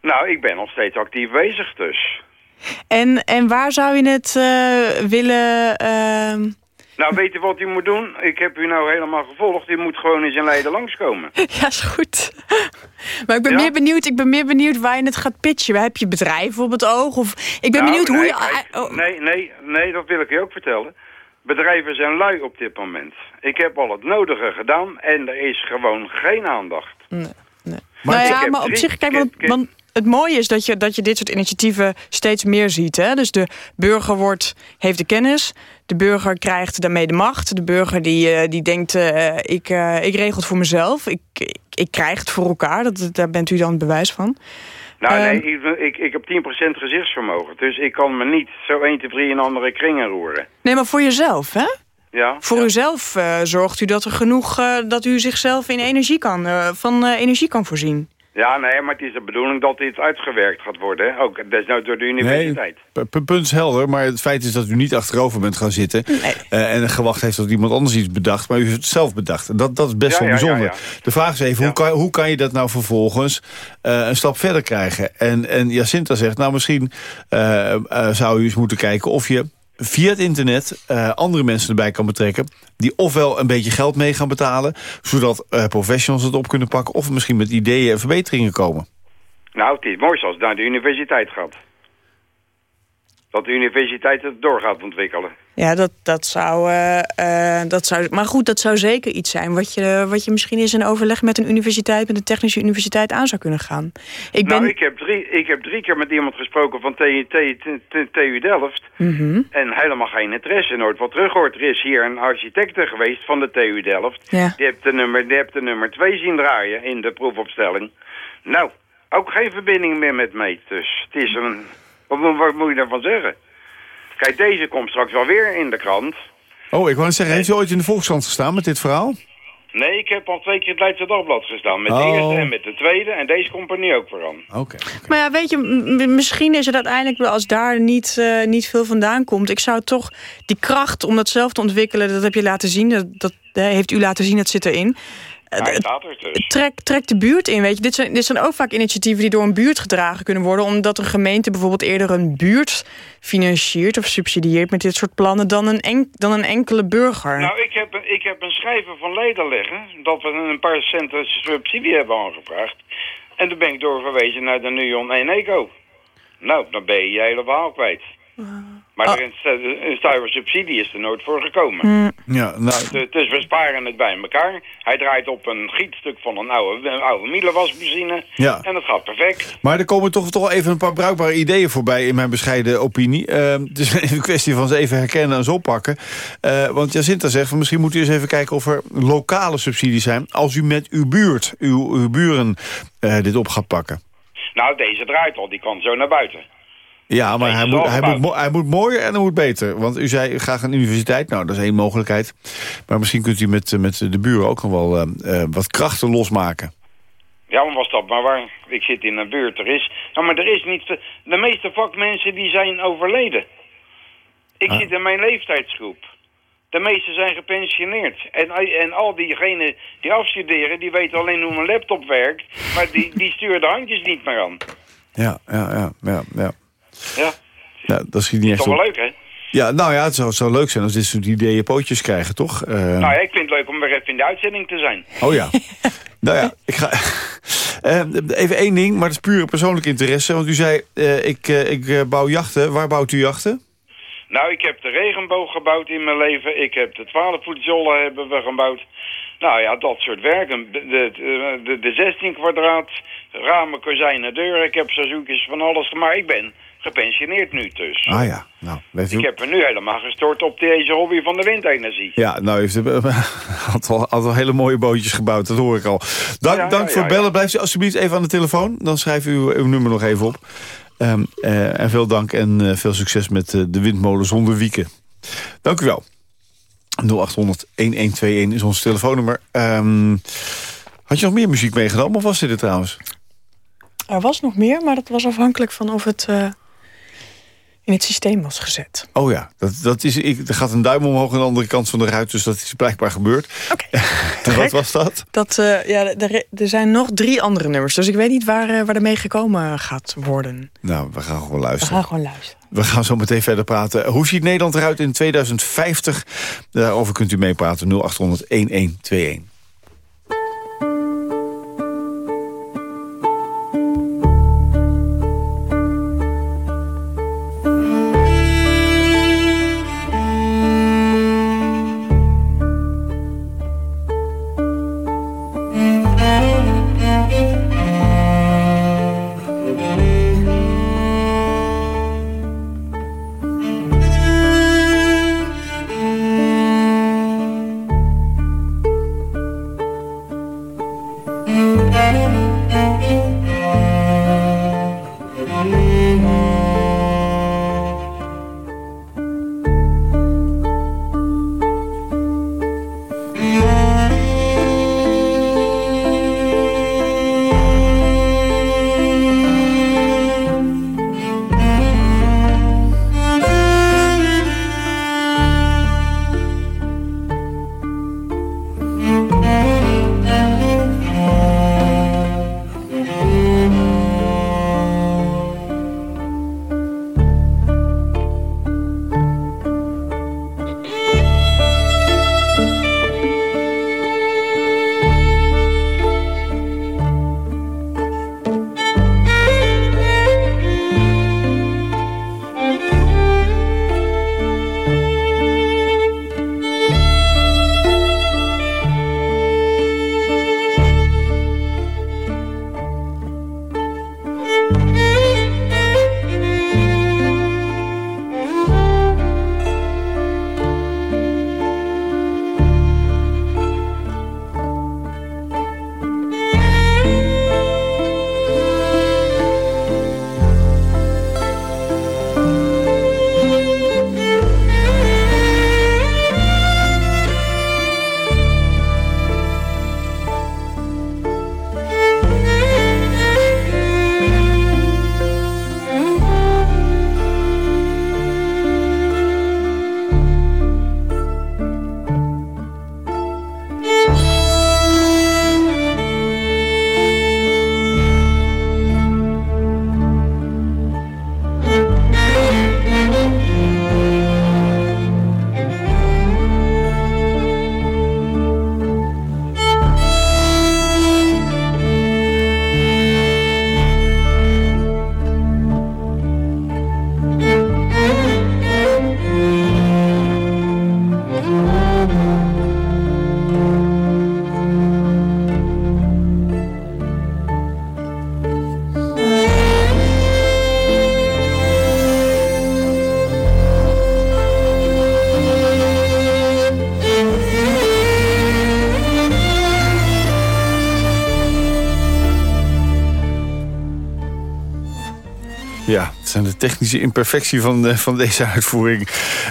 Nou, ik ben nog steeds actief bezig dus. En, en waar zou je het eh, willen... ehm, Nou, weet u wat u moet doen? Ik heb u nou helemaal gevolgd. U moet gewoon eens in Leiden langskomen. Ja, is goed. maar ik ben, Ja? meer benieuwd, ik ben meer benieuwd waar je het gaat pitchen. Heb je bedrijven op het oog? Of, ik ben Nou, benieuwd hoe nee, je... kijk, oh, Nee, nee, nee, dat wil ik je ook vertellen. Bedrijven zijn lui op dit moment. Ik heb al het nodige gedaan en er is gewoon geen aandacht. nou ik ja, heb maar op drie- zich, kijk, want het mooie is dat je, dat je dit soort initiatieven steeds meer ziet. Hè? Dus de burger wordt, heeft de kennis, de burger krijgt daarmee de macht. De burger die, eh, die denkt, eh, ik, eh, ik regel het voor mezelf, ik, ik, ik krijg het voor elkaar. Dat, daar bent u dan het bewijs van. Nou Ehm. nee, ik, ik, ik heb 10% gezichtsvermogen. Dus ik kan me niet zo 1, 2, 3 in andere kringen roeren. Nee, maar voor jezelf, hè? Ja? Voor uzelf zorgt u dat er genoeg, dat u zichzelf in energie kan, van energie kan voorzien. Ja, nee, maar het is de bedoeling dat dit uitgewerkt gaat worden. Ook desnoods door de universiteit. p- punt is helder, maar het feit is dat u niet achterover bent gaan zitten... eh, en gewacht heeft tot iemand anders iets bedacht, maar u heeft het zelf bedacht. En Dat, dat is best Ja, wel ja, bijzonder. ja. De vraag is even, hoe, kan, hoe kan je dat nou vervolgens eh, een stap verder krijgen? En, en Jacinta zegt, nou misschien eh, eh, zou u eens moeten kijken of je via het internet eh, andere mensen erbij kan betrekken... die ofwel een beetje geld mee gaan betalen... zodat eh, professionals het op kunnen pakken... of misschien met ideeën en verbeteringen komen. Nou, het is mooi als het naar de universiteit gaat. Dat de universiteit het door gaat ontwikkelen. Ja, dat, dat, zou, uh, dat zou... Maar goed, dat zou zeker iets zijn... wat je, wat je misschien eens in overleg met een universiteit... met een technische universiteit aan zou kunnen gaan. Ik ben... Nou, ik heb, drie, ik heb drie keer met iemand gesproken van TU Delft... Mhm. en helemaal geen interesse, nooit wat terughoort. Er is hier een architecte geweest van de TU Delft. Ja. Die heeft de nummer, die heeft de nummer twee zien draaien in de proefopstelling. Nou, ook geen verbinding meer met mee. Dus het is een... Wat, wat moet je daarvan zeggen? Kijk, deze komt straks wel weer in de krant. Oh, ik wou zeggen, heeft u ooit in de Volkskrant gestaan met dit verhaal? Nee, ik heb al twee keer het Leidse Dagblad gestaan. Met de Oh. eerste en met de tweede. En deze komt er nu ook voor aan. Oké. Maar ja, weet je, misschien is het uiteindelijk... wel als daar niet, eh, niet veel vandaan komt... ik zou toch die kracht om dat zelf te ontwikkelen... dat heb je laten zien, dat, dat heeft u laten zien, dat zit erin... Eh, het- dus. Trek, trek de buurt in, weet je. Dit zijn, dit zijn ook vaak initiatieven die door een buurt gedragen kunnen worden... omdat een gemeente bijvoorbeeld eerder een buurt financiert of subsidieert... met dit soort plannen dan een, enk- dan een enkele burger. Nou, ik heb, ik heb een schrijver van leden liggen... dat we een paar centen subsidie hebben aangevraagd. En toen ben ik doorverwezen naar de Nuon en Eco. Nou, dan ben je je hele verhaal kwijt. Maar er is, eh, een stuiver subsidie is er nooit voor gekomen. Ja, nou, Dus- Dus we sparen het bij elkaar. Hij draait op een gietstuk van een oude, een oude. Ja. En dat gaat perfect. maar er komen toch, toch even een paar bruikbare ideeën voorbij... in mijn bescheiden opinie. Eh, het is even een kwestie van ze even herkennen en zo pakken. Eh, want Jacinta zegt, van, misschien moet u eens even kijken... of er lokale subsidies zijn... als u met uw buurt, uw, uw buren, eh, dit op gaat pakken. Nou, deze draait al. Die kan zo naar buiten. Ja, maar hij moet, hij, moet, hij moet mooier en hij moet beter. Want u zei graag een universiteit. Nou, dat is één mogelijkheid. Maar misschien kunt u met, eh, met de buren ook nog wel eh, eh, wat krachten losmaken. Ja, maar was dat maar waar. Ik zit in een buurt. Er is... Nou, maar er is niet... De, de meeste vakmensen die zijn overleden. Ik Ah. zit in mijn leeftijdsgroep. De meesten zijn gepensioneerd. En, en al diegenen die afstuderen, die weten alleen hoe een laptop werkt. Maar die, die sturen de handjes niet meer aan. Ja, ja, ja, ja. ja. Ja, ja dat schiet niet is echt toch wel leuk, hè? Ja, nou ja, het zou, het zou leuk zijn als dit soort ideeën pootjes krijgen, toch? Eh, Nou ja, ik vind het leuk om weer even in de uitzending te zijn. Oh ja. nou ja, ik ga... Eh, even één ding, maar dat is pure persoonlijk interesse. Want u zei, eh, ik, ik bouw jachten. Waar bouwt u jachten? Nou, ik heb de regenboog gebouwd in mijn leven. Ik heb de 12 voet zolle hebben we gebouwd. Nou ja, dat soort werken. De, de, de, de 16 kwadraat, ramen, kozijnen, deuren. Ik heb seizoenjes van alles. Maar ik ben gepensioneerd nu dus. Ah ja, nou, weet u... Ik heb me nu helemaal gestort op deze hobby van de windenergie. Ja, nou heeft u had al, had al hele mooie bootjes gebouwd, dat hoor ik al. Dank, Ja, dank ja, voor ja, het bellen. u alsjeblieft even aan de telefoon. Dan schrijf u uw, uw nummer nog even op. Ehm, eh, en veel dank en eh, veel succes met eh, de windmolen zonder wieken. Dank u wel. 0800-1121 is ons telefoonnummer. Ehm, had je nog meer muziek meegenomen of was dit het trouwens? Er was nog meer, maar dat was afhankelijk van of het eh, in het systeem was gezet. Oh ja, dat, dat is, ik, er gaat een duim omhoog aan de andere kant van de ruit... dus dat is blijkbaar gebeurd. Oké. Wat was dat? Dat, eh, ja, er, er zijn nog drie andere nummers, dus ik weet niet waar, eh, waar er mee gekomen gaat worden. Nou, we gaan gewoon We luisteren. gaan gewoon luisteren. We gaan zo meteen verder praten. Hoe ziet Nederland eruit in 2050? Daarover kunt u meepraten. 0800 technische imperfectie van, uh, van deze uitvoering...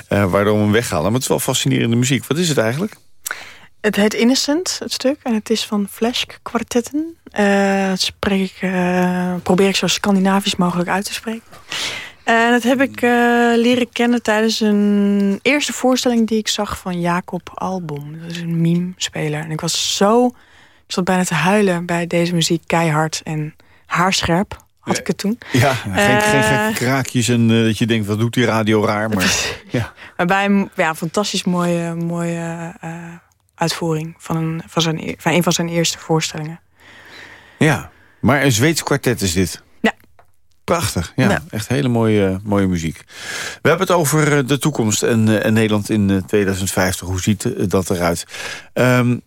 Uh, waardoor we hem weghalen. Maar het is wel fascinerende muziek. Wat is het eigenlijk? Het heet Innocent, het stuk. En het is van Flash Kwartetten. Dat spreek ik, probeer ik zo Scandinavisch mogelijk uit te spreken. En dat heb ik leren kennen tijdens een eerste voorstelling... die ik zag van Jacob Albom. Dat is een meme-speler. En ik was zo... Ik stond bijna te huilen bij deze muziek. Keihard en haarscherp had ik het toen. Ja, geen, geen gekke kraakjes en uh, dat je denkt, wat doet die radio raar? Maar, ja. maar bij een ja, fantastisch mooie, mooie uh, uitvoering van een, van, zijn, van een van zijn eerste voorstellingen. Ja, maar een Zweeds kwartet is dit. Ja. Prachtig, ja. ja. Echt hele mooie, mooie muziek. We hebben het over de toekomst en, en Nederland in 2050. Hoe ziet dat eruit? Um,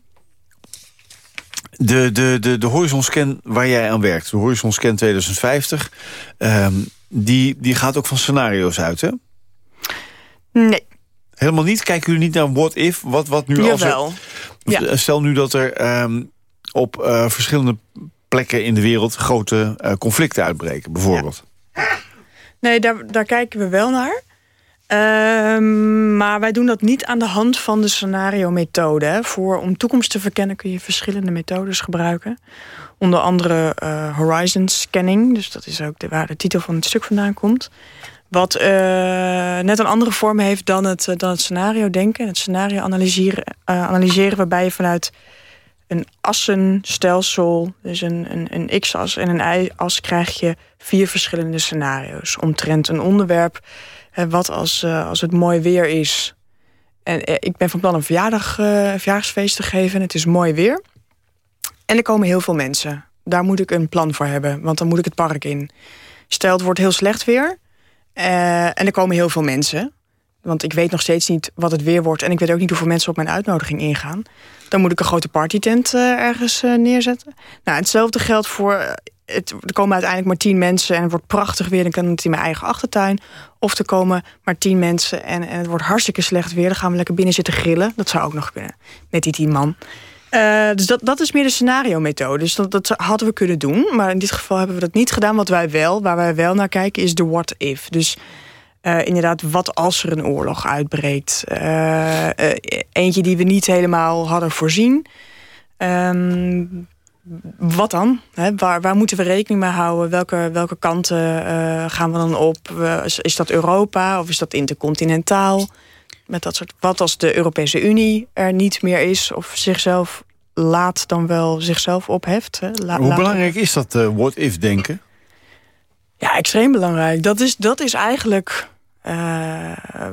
de, de, de, de Horizon Scan waar jij aan werkt, de Horizon Scan 2050... Um, die, die gaat ook van scenario's uit, hè? Nee. Helemaal niet? Kijken jullie niet naar what if? Wat, wat nu als er, ja. Stel nu dat er um, op uh, verschillende plekken in de wereld... grote uh, conflicten uitbreken, bijvoorbeeld. Ja. Nee, daar, daar kijken we wel naar. Um, maar wij doen dat niet aan de hand van de scenario-methode. Voor, om toekomst te verkennen kun je verschillende methodes gebruiken. Onder andere uh, horizon scanning. Dus dat is ook de, waar de titel van het stuk vandaan komt. Wat uh, net een andere vorm heeft dan het, dan het scenario denken. Het scenario analyseren, analyseren waarbij je vanuit een assenstelsel... dus een, een, een x-as en een y-as krijg je vier verschillende scenario's. Omtrent een onderwerp wat als, uh, als het mooi weer is. En uh, ik ben van plan een verjaardag, uh, verjaardagsfeest te geven. En het is mooi weer. En er komen heel veel mensen. Daar moet ik een plan voor hebben. Want dan moet ik het park in. Stel, het wordt heel slecht weer. en er komen heel veel mensen. Want ik weet nog steeds niet wat het weer wordt. En ik weet ook niet hoeveel mensen op mijn uitnodiging ingaan. Dan moet ik een grote partytent ergens neerzetten. Nou, hetzelfde geldt voor het, er komen uiteindelijk maar tien mensen en het wordt prachtig weer. Dan kan het in mijn eigen achtertuin. Of er komen maar tien mensen en, en het wordt hartstikke slecht weer. Dan gaan we lekker binnen zitten grillen. Dat zou ook nog kunnen. Met die tien man. Uh, dus dat, dat is meer de scenario-methode. Dus dat, hadden we kunnen doen. Maar in dit geval hebben we dat niet gedaan. Wat wij wel, waar wij wel naar kijken, is de what if. Dus uh, inderdaad, wat als er een oorlog uitbreekt? Uh, eentje die we niet helemaal hadden voorzien. Um, wat dan? waar, waar moeten we rekening mee houden? Welke, welke kanten uh, gaan we dan op? is, is, dat Europa of is dat intercontinentaal? Met dat soort, wat als de Europese Unie er niet meer is... of zichzelf laat dan wel zichzelf opheft? La, Hoe belangrijk is dat uh, what-if-denken? Ja, extreem belangrijk. Dat is, dat is eigenlijk uh,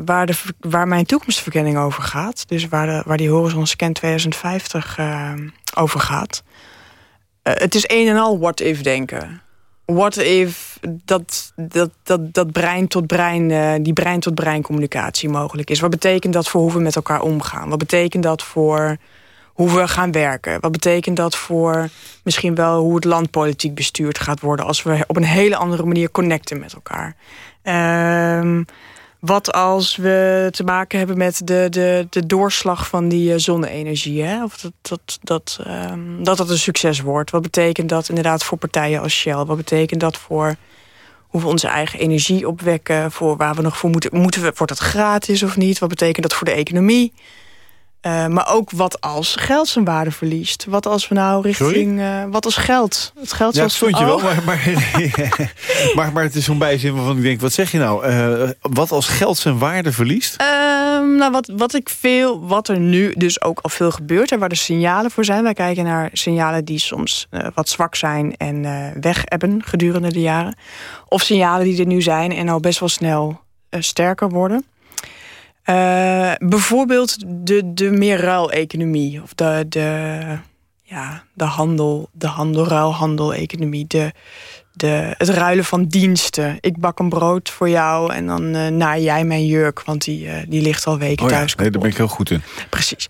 waar, de, waar mijn toekomstverkenning over gaat. Dus waar, de, waar die Horizon Scan 2050 over gaat. Uh, het is een en al what-if denken. What if dat, dat, dat, dat brein tot brein, uh, die brein tot brein communicatie mogelijk is? Wat betekent dat voor hoe we met elkaar omgaan? Wat betekent dat voor hoe we gaan werken? Wat betekent dat voor misschien wel hoe het land politiek bestuurd gaat worden... als we op een hele andere manier connecten met elkaar? Uh, wat als we te maken hebben met de, de, de doorslag van die uh, zonne-energie? Of dat dat, dat, um, dat dat een succes wordt. Wat betekent dat inderdaad voor partijen als Shell? Wat betekent dat voor hoe we onze eigen energie opwekken? Voor waar we nog voor moeten, moeten we, wordt dat gratis of niet? Wat betekent dat voor de economie? Uh, maar ook wat als geld zijn waarde verliest. Wat als we nou richting... Uh, wat als geld? Het geld ja, dat stond je wel, maar, maar, maar, maar, het is zo'n bijzin waarvan ik denk... wat zeg je nou? Uh, wat als geld zijn waarde verliest? Ehm, nou, wat, wat ik veel... Wat er nu dus ook al veel gebeurt... en waar de signalen voor zijn. Wij kijken naar signalen die soms wat zwak zijn... en weg hebben gedurende de jaren. Of signalen die er nu zijn... en al best wel snel sterker worden... Uh, bijvoorbeeld de, de meer ruileconomie. Of de, de, ja, de handel, de handel, ruilhandel-economie. De, de, het ruilen van diensten. Ik bak een brood voor jou en dan uh, naai jij mijn jurk, want die, uh, die ligt al weken oh ja, thuis. Nee, daar ben ik heel goed in. Precies.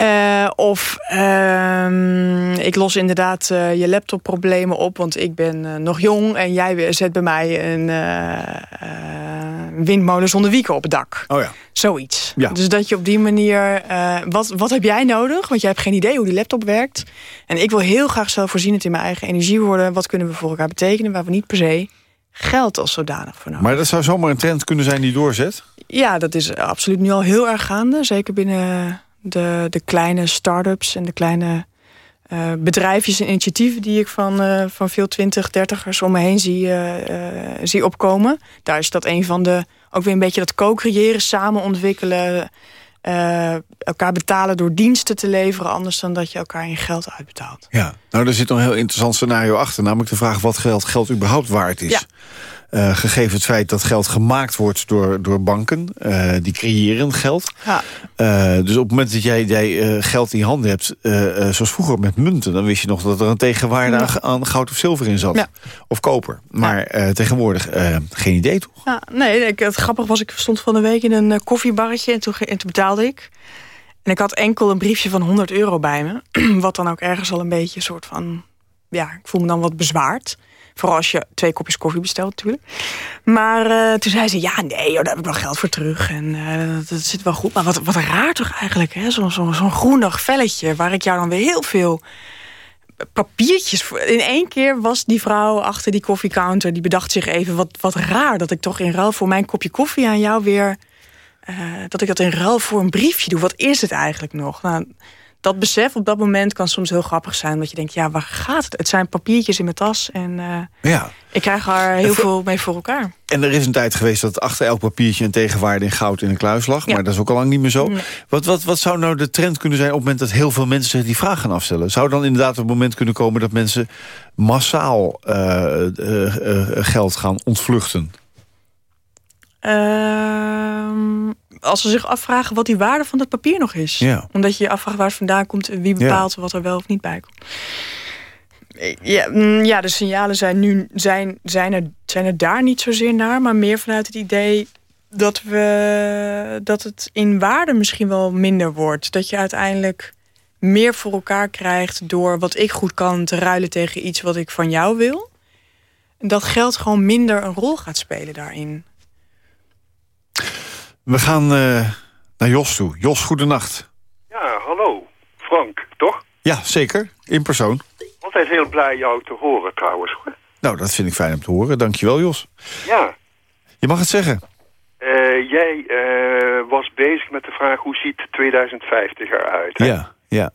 Uh, of ehm, ik los inderdaad je laptopproblemen op, want ik ben nog jong en jij zet bij mij een windmolen zonder wieken op het dak. Oh ja. Zoiets. Ja. Dus dat je op die manier... wat, wat heb jij nodig? Want jij hebt geen idee hoe die laptop werkt. En ik wil heel graag zelfvoorzienend in mijn eigen energie worden. Wat kunnen we voor elkaar betekenen? Waar we niet per se geld als zodanig voor nodig. Maar dat zou zomaar een trend kunnen zijn die doorzet? Ja, dat is absoluut nu al heel erg gaande. Zeker binnen de, de kleine start-ups en de kleine uh, bedrijfjes en initiatieven... die ik van, uh, van veel twintig, dertigers om me heen zie, uh, zie opkomen. Daar is dat een van de... ook weer een beetje dat co-creëren, samen ontwikkelen... elkaar betalen door diensten te leveren... anders dan dat je elkaar in geld uitbetaalt. Ja, nou, er zit een heel interessant scenario achter. Namelijk de vraag wat geld, geld überhaupt waard is. Ja. Uh, gegeven het feit dat geld gemaakt wordt door, door banken. Uh, die creëren geld. Ja. Uh, dus op het moment dat jij, jij geld in je handen hebt... zoals vroeger met munten... dan wist je nog dat er een tegenwaarde Ja. aan, goud of zilver in zat. Ja. Of koper. Maar tegenwoordig geen idee toch? Ja, nee, ik, het grappige was, ik stond van de week in een eh, koffiebarretje en toen, en toen betaalde ik. En ik had enkel een briefje van 100 euro bij me. Wat dan ook ergens al een beetje een soort van... Ja, ik voel me dan wat bezwaard. Vooral als je twee kopjes koffie bestelt natuurlijk. Maar eh, toen zei ze, ja nee, joh, daar heb ik wel geld voor terug. En eh, dat, zit wel goed. Maar wat, wat raar toch eigenlijk, hè? Zo'n zo, zo'n groenig velletje... waar ik jou dan weer heel veel papiertjes voor. In één keer was die vrouw achter die koffiecounter... die bedacht zich even, wat, wat raar dat ik toch in ruil voor mijn kopje koffie aan jou weer... eh, dat ik dat in ruil voor een briefje doe. Wat is het eigenlijk nog? Nou, dat besef op dat moment kan soms heel grappig zijn. Dat je denkt, ja, waar gaat het? Het zijn papiertjes in mijn tas en eh, Ja. ik krijg er heel veel mee voor elkaar. En er is een tijd geweest dat achter elk papiertje... een tegenwaarde in goud in een kluis lag. Ja. Maar dat is ook al lang niet meer zo. Nee. Wat, wat, wat zou nou de trend kunnen zijn... op het moment dat heel veel mensen zich die vraag gaan afstellen? Zou dan inderdaad een moment kunnen komen... dat mensen massaal eh, eh, geld gaan ontvluchten? Ehm, als ze zich afvragen wat die waarde van dat papier nog is. Ja. Omdat je je afvraagt waar het vandaan komt... en wie bepaalt wat er wel of niet bij komt. Ja, mm, ja de signalen zijn, nu, zijn, zijn, er, zijn er daar niet zozeer naar... maar meer vanuit het idee dat, we, dat het in waarde misschien wel minder wordt. Dat je uiteindelijk meer voor elkaar krijgt... door wat ik goed kan te ruilen tegen iets wat ik van jou wil. Dat geld gewoon minder een rol gaat spelen daarin. We gaan eh, naar Jos toe. Jos, goedenacht. Ja, hallo. Frank, toch? Ja, zeker. In persoon. Altijd heel blij jou te horen trouwens. hoor. Nou, dat vind ik fijn om te horen. Dankjewel, Jos. Ja, Je mag het zeggen. eh, jij eh, was bezig met de vraag hoe ziet 2050 eruit. hè? Ja, ja.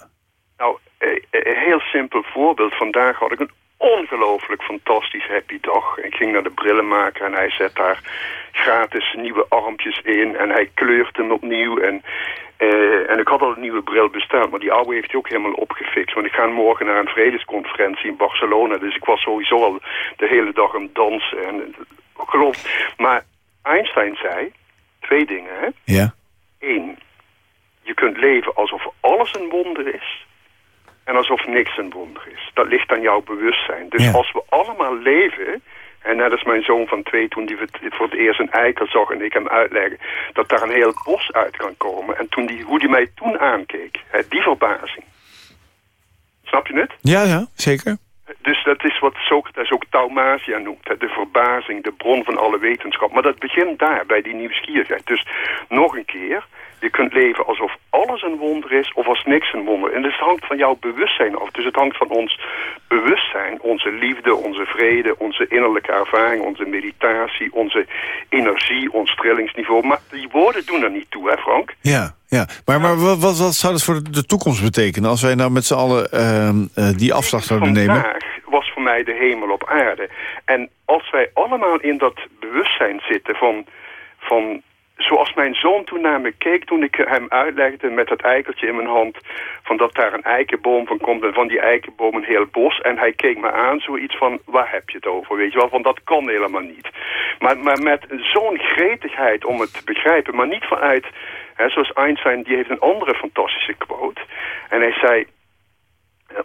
Nou, een heel simpel voorbeeld. Vandaag had ik een ongelooflijk fantastisch happy dag. Ik ging naar de brillenmaker en hij zet daar gratis nieuwe armpjes in. En hij kleurt hem opnieuw. En, eh, en ik had al een nieuwe bril besteld, maar die oude heeft hij ook helemaal opgefixt. Want ik ga morgen naar een vredesconferentie in Barcelona. Dus ik was sowieso al de hele dag aan het dansen. En, geloof. Maar Einstein zei twee dingen. Hè? Ja. Eén, je kunt leven alsof alles een wonder is. En alsof niks een wonder is. Dat ligt aan jouw bewustzijn. Dus Ja. als we allemaal leven... En net als mijn zoon van twee, toen hij het voor het eerst een eikel zag... en ik hem uitlegde dat daar een heel bos uit kan komen. En toen die, hoe hij mij toen aankeek, hè, die verbazing. Snap je het? Ja, ja, zeker. Dus dat is wat Socrates ook taumasia noemt. hè, De verbazing, de bron van alle wetenschap. Maar dat begint daar, bij die nieuwsgierigheid. Dus nog een keer, je kunt leven alsof alles een wonder is of als niks een wonder. En dus het hangt van jouw bewustzijn af. Dus het hangt van ons bewustzijn, onze liefde, onze vrede, onze innerlijke ervaring, onze meditatie, onze energie, ons trillingsniveau. Maar die woorden doen er niet toe, hè Frank? Ja, ja. Maar, maar wat, wat, wat zou dat voor de toekomst betekenen... als wij nou met z'n allen ehm, eh, die afslag zouden nemen? Was voor mij de hemel op aarde. En als wij allemaal in dat bewustzijn zitten van... van zoals mijn zoon toen naar me keek toen ik hem uitlegde met dat eikeltje in mijn hand... van dat daar een eikenboom van komt en van die eikenboom een heel bos. En hij keek me aan zoiets van, waar heb je het over? Weet je wel, van dat kan helemaal niet. Maar, maar met zo'n gretigheid om het te begrijpen, maar niet vanuit... Hè, zoals Einstein, die heeft een andere fantastische quote. En hij zei,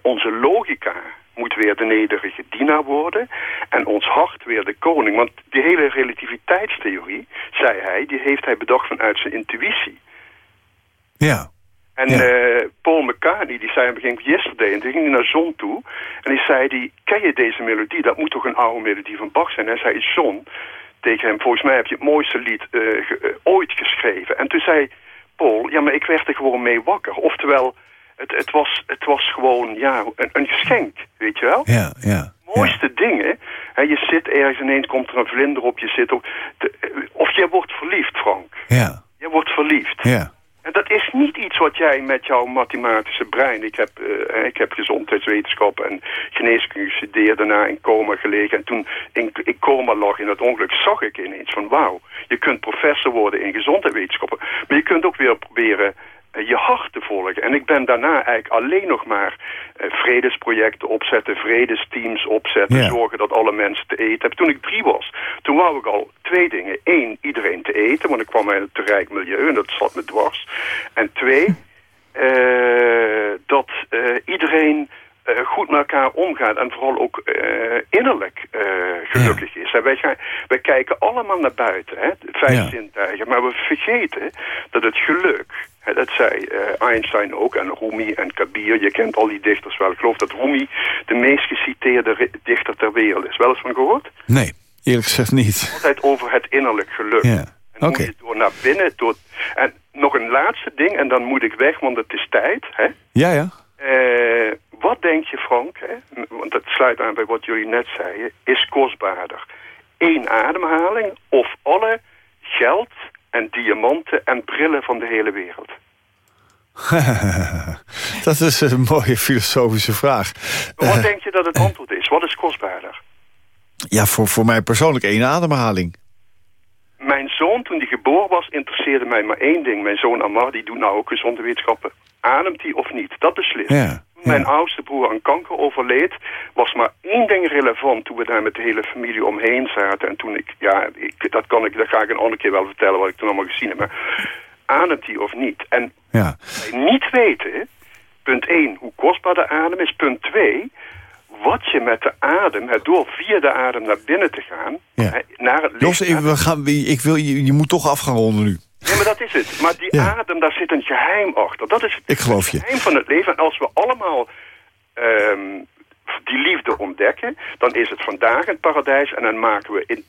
onze logica moet weer de nederige dienaar worden en ons hart weer de koning. Want die hele relativiteitstheorie, zei hij, die heeft hij bedacht vanuit zijn intuïtie. Ja. En Ja. eh, Paul McCartney, die zei het begin van Yesterday, en toen ging hij naar John toe, en die zei, die, ken je deze melodie? Dat moet toch een oude melodie van Bach zijn? En hij zei, John, tegen hem, volgens mij heb je het mooiste lied eh, ge- eh, ooit geschreven. En toen zei Paul, ja, maar ik werd er gewoon mee wakker. Oftewel, Het, het, was, het was gewoon ja, een, een geschenk, weet je wel? Ja, ja. mooiste dingen. Hè, je zit ergens ineens, komt er een vlinder op je zit. Op, of je wordt verliefd, Frank. Ja, Je wordt verliefd. ja. En dat is niet iets wat jij met jouw mathematische brein... Ik heb, eh, ik heb gezondheidswetenschap en geneeskunde gestudeerd... daarna in coma gelegen. En toen in, in coma lag in het ongeluk... zag ik ineens van wauw, je kunt professor worden in gezondheidswetenschappen... maar je kunt ook weer proberen je hart te volgen. En ik ben daarna eigenlijk alleen nog maar eh, vredesprojecten opzetten... vredesteams opzetten, zorgen dat alle mensen te eten hebben. Toen ik drie was, toen wou ik al twee dingen. Eén, iedereen te eten, want ik kwam uit een te rijk milieu en dat zat me dwars. En twee, eh, dat eh, iedereen eh, goed met elkaar omgaat en vooral ook eh, innerlijk eh, gelukkig is. En wij, gaan, wij kijken allemaal naar buiten, hè, vijf Ja. zintuigen, maar we vergeten dat het geluk, hè, dat zei Einstein ook en Rumi en Kabir, je kent al die dichters wel. Ik geloof dat Rumi de meest geciteerde dichter ter wereld is. Wel eens van gehoord? Nee, eerlijk gezegd niet. Altijd over het innerlijk geluk. Ja, En oké. hoe je door naar binnen... Door... En nog een laatste ding, en dan moet ik weg, want het is tijd. Hè? Ja, ja. Wat denk je, Frank, hè? want dat sluit aan bij wat jullie net zeiden... is kostbaarder? Eén ademhaling of alle geld en diamanten en brillen van de hele wereld? dat is een mooie filosofische vraag. Wat Eh, denk je dat het antwoord is? Wat is kostbaarder? ja, voor, voor mij persoonlijk één ademhaling. Mijn zoon, toen hij geboren was, interesseerde mij maar één ding. Mijn zoon Amar, die doet nou ook gezonde wetenschappen. Ademt hij of niet? Dat beslist. Ja, Mijn oudste broer aan kanker overleed, was maar één ding relevant toen we daar met de hele familie omheen zaten. En toen ik, ja, ik, dat, kan ik, dat ga ik een andere keer wel vertellen wat ik toen allemaal gezien heb. Maar ademt hij of niet? En Ja. niet weten, punt 1, hoe kostbaar de adem is. Punt 2, wat je met de adem, het door via de adem naar binnen te gaan, Ja. naar het Jos, ik, we gaan, ik wil, je, je moet toch af gaan ronden nu. Nee, maar dat is het. Maar die Ja. adem, daar zit een geheim achter. Dat is het Ik geloof je. geheim van het leven. En als we allemaal ehm, die liefde ontdekken... dan is het vandaag een paradijs. En dan maken we in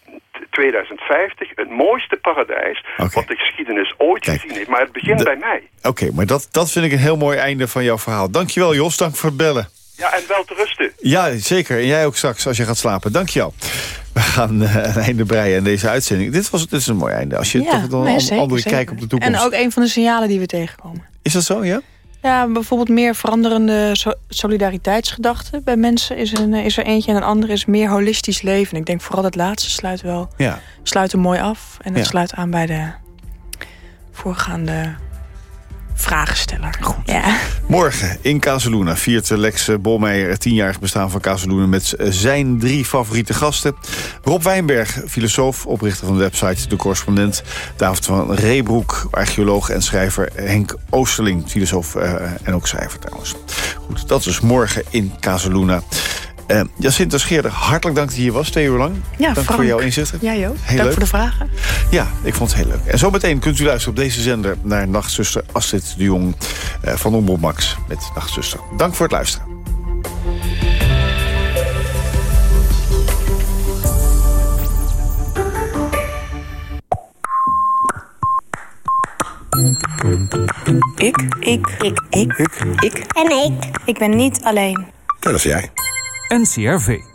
2050 het mooiste paradijs... Wat de geschiedenis ooit Kijk, gezien heeft. Maar het begint bij mij. Oké, maar dat, dat vind ik een heel mooi einde van jouw verhaal. Dankjewel Jos, dank voor het bellen. Ja, en wel te rusten. Ja, zeker. En jij ook straks als je gaat slapen. Dankjewel. We gaan eh, een einde breien aan deze uitzending. Dit, was, dit is een mooi einde. Als je toch een nee, zeker, andere kijk op de toekomst. En ook een van de signalen die we tegenkomen. Is dat zo, ja? Ja, bijvoorbeeld meer veranderende so- solidariteitsgedachten bij mensen is, een, is er eentje. En een andere is meer holistisch leven. Ik denk vooral dat laatste sluit wel Ja. sluit er mooi af. En het Ja. sluit aan bij de voorgaande vragensteller. Ja. Morgen in Casaluna viert Lex Bolmeijer het tienjarig bestaan van Casaluna... met zijn drie favoriete gasten. Rob Wijnberg, filosoof, oprichter van de website De Correspondent. David van Reebroek, archeoloog en schrijver. Henk Oosterling, filosoof eh, en ook schrijver trouwens. Goed, dat is morgen in Casaluna. Uh, Jacinta Scheerder, hartelijk dank dat je hier was, twee uur lang. Ja, dank Frank. voor jouw inzichten. Ook. Heel Dank leuk. voor de vragen. Ja, ik vond het heel leuk. En zometeen kunt u luisteren op deze zender... naar Nachtzuster Astrid de Jong eh, van Omroep Max met Nachtzuster. Dank voor het luisteren. Ik. Ik. Ik. Ik. Ik. En ik. Ik ben niet alleen. Dat is jij. NCRV.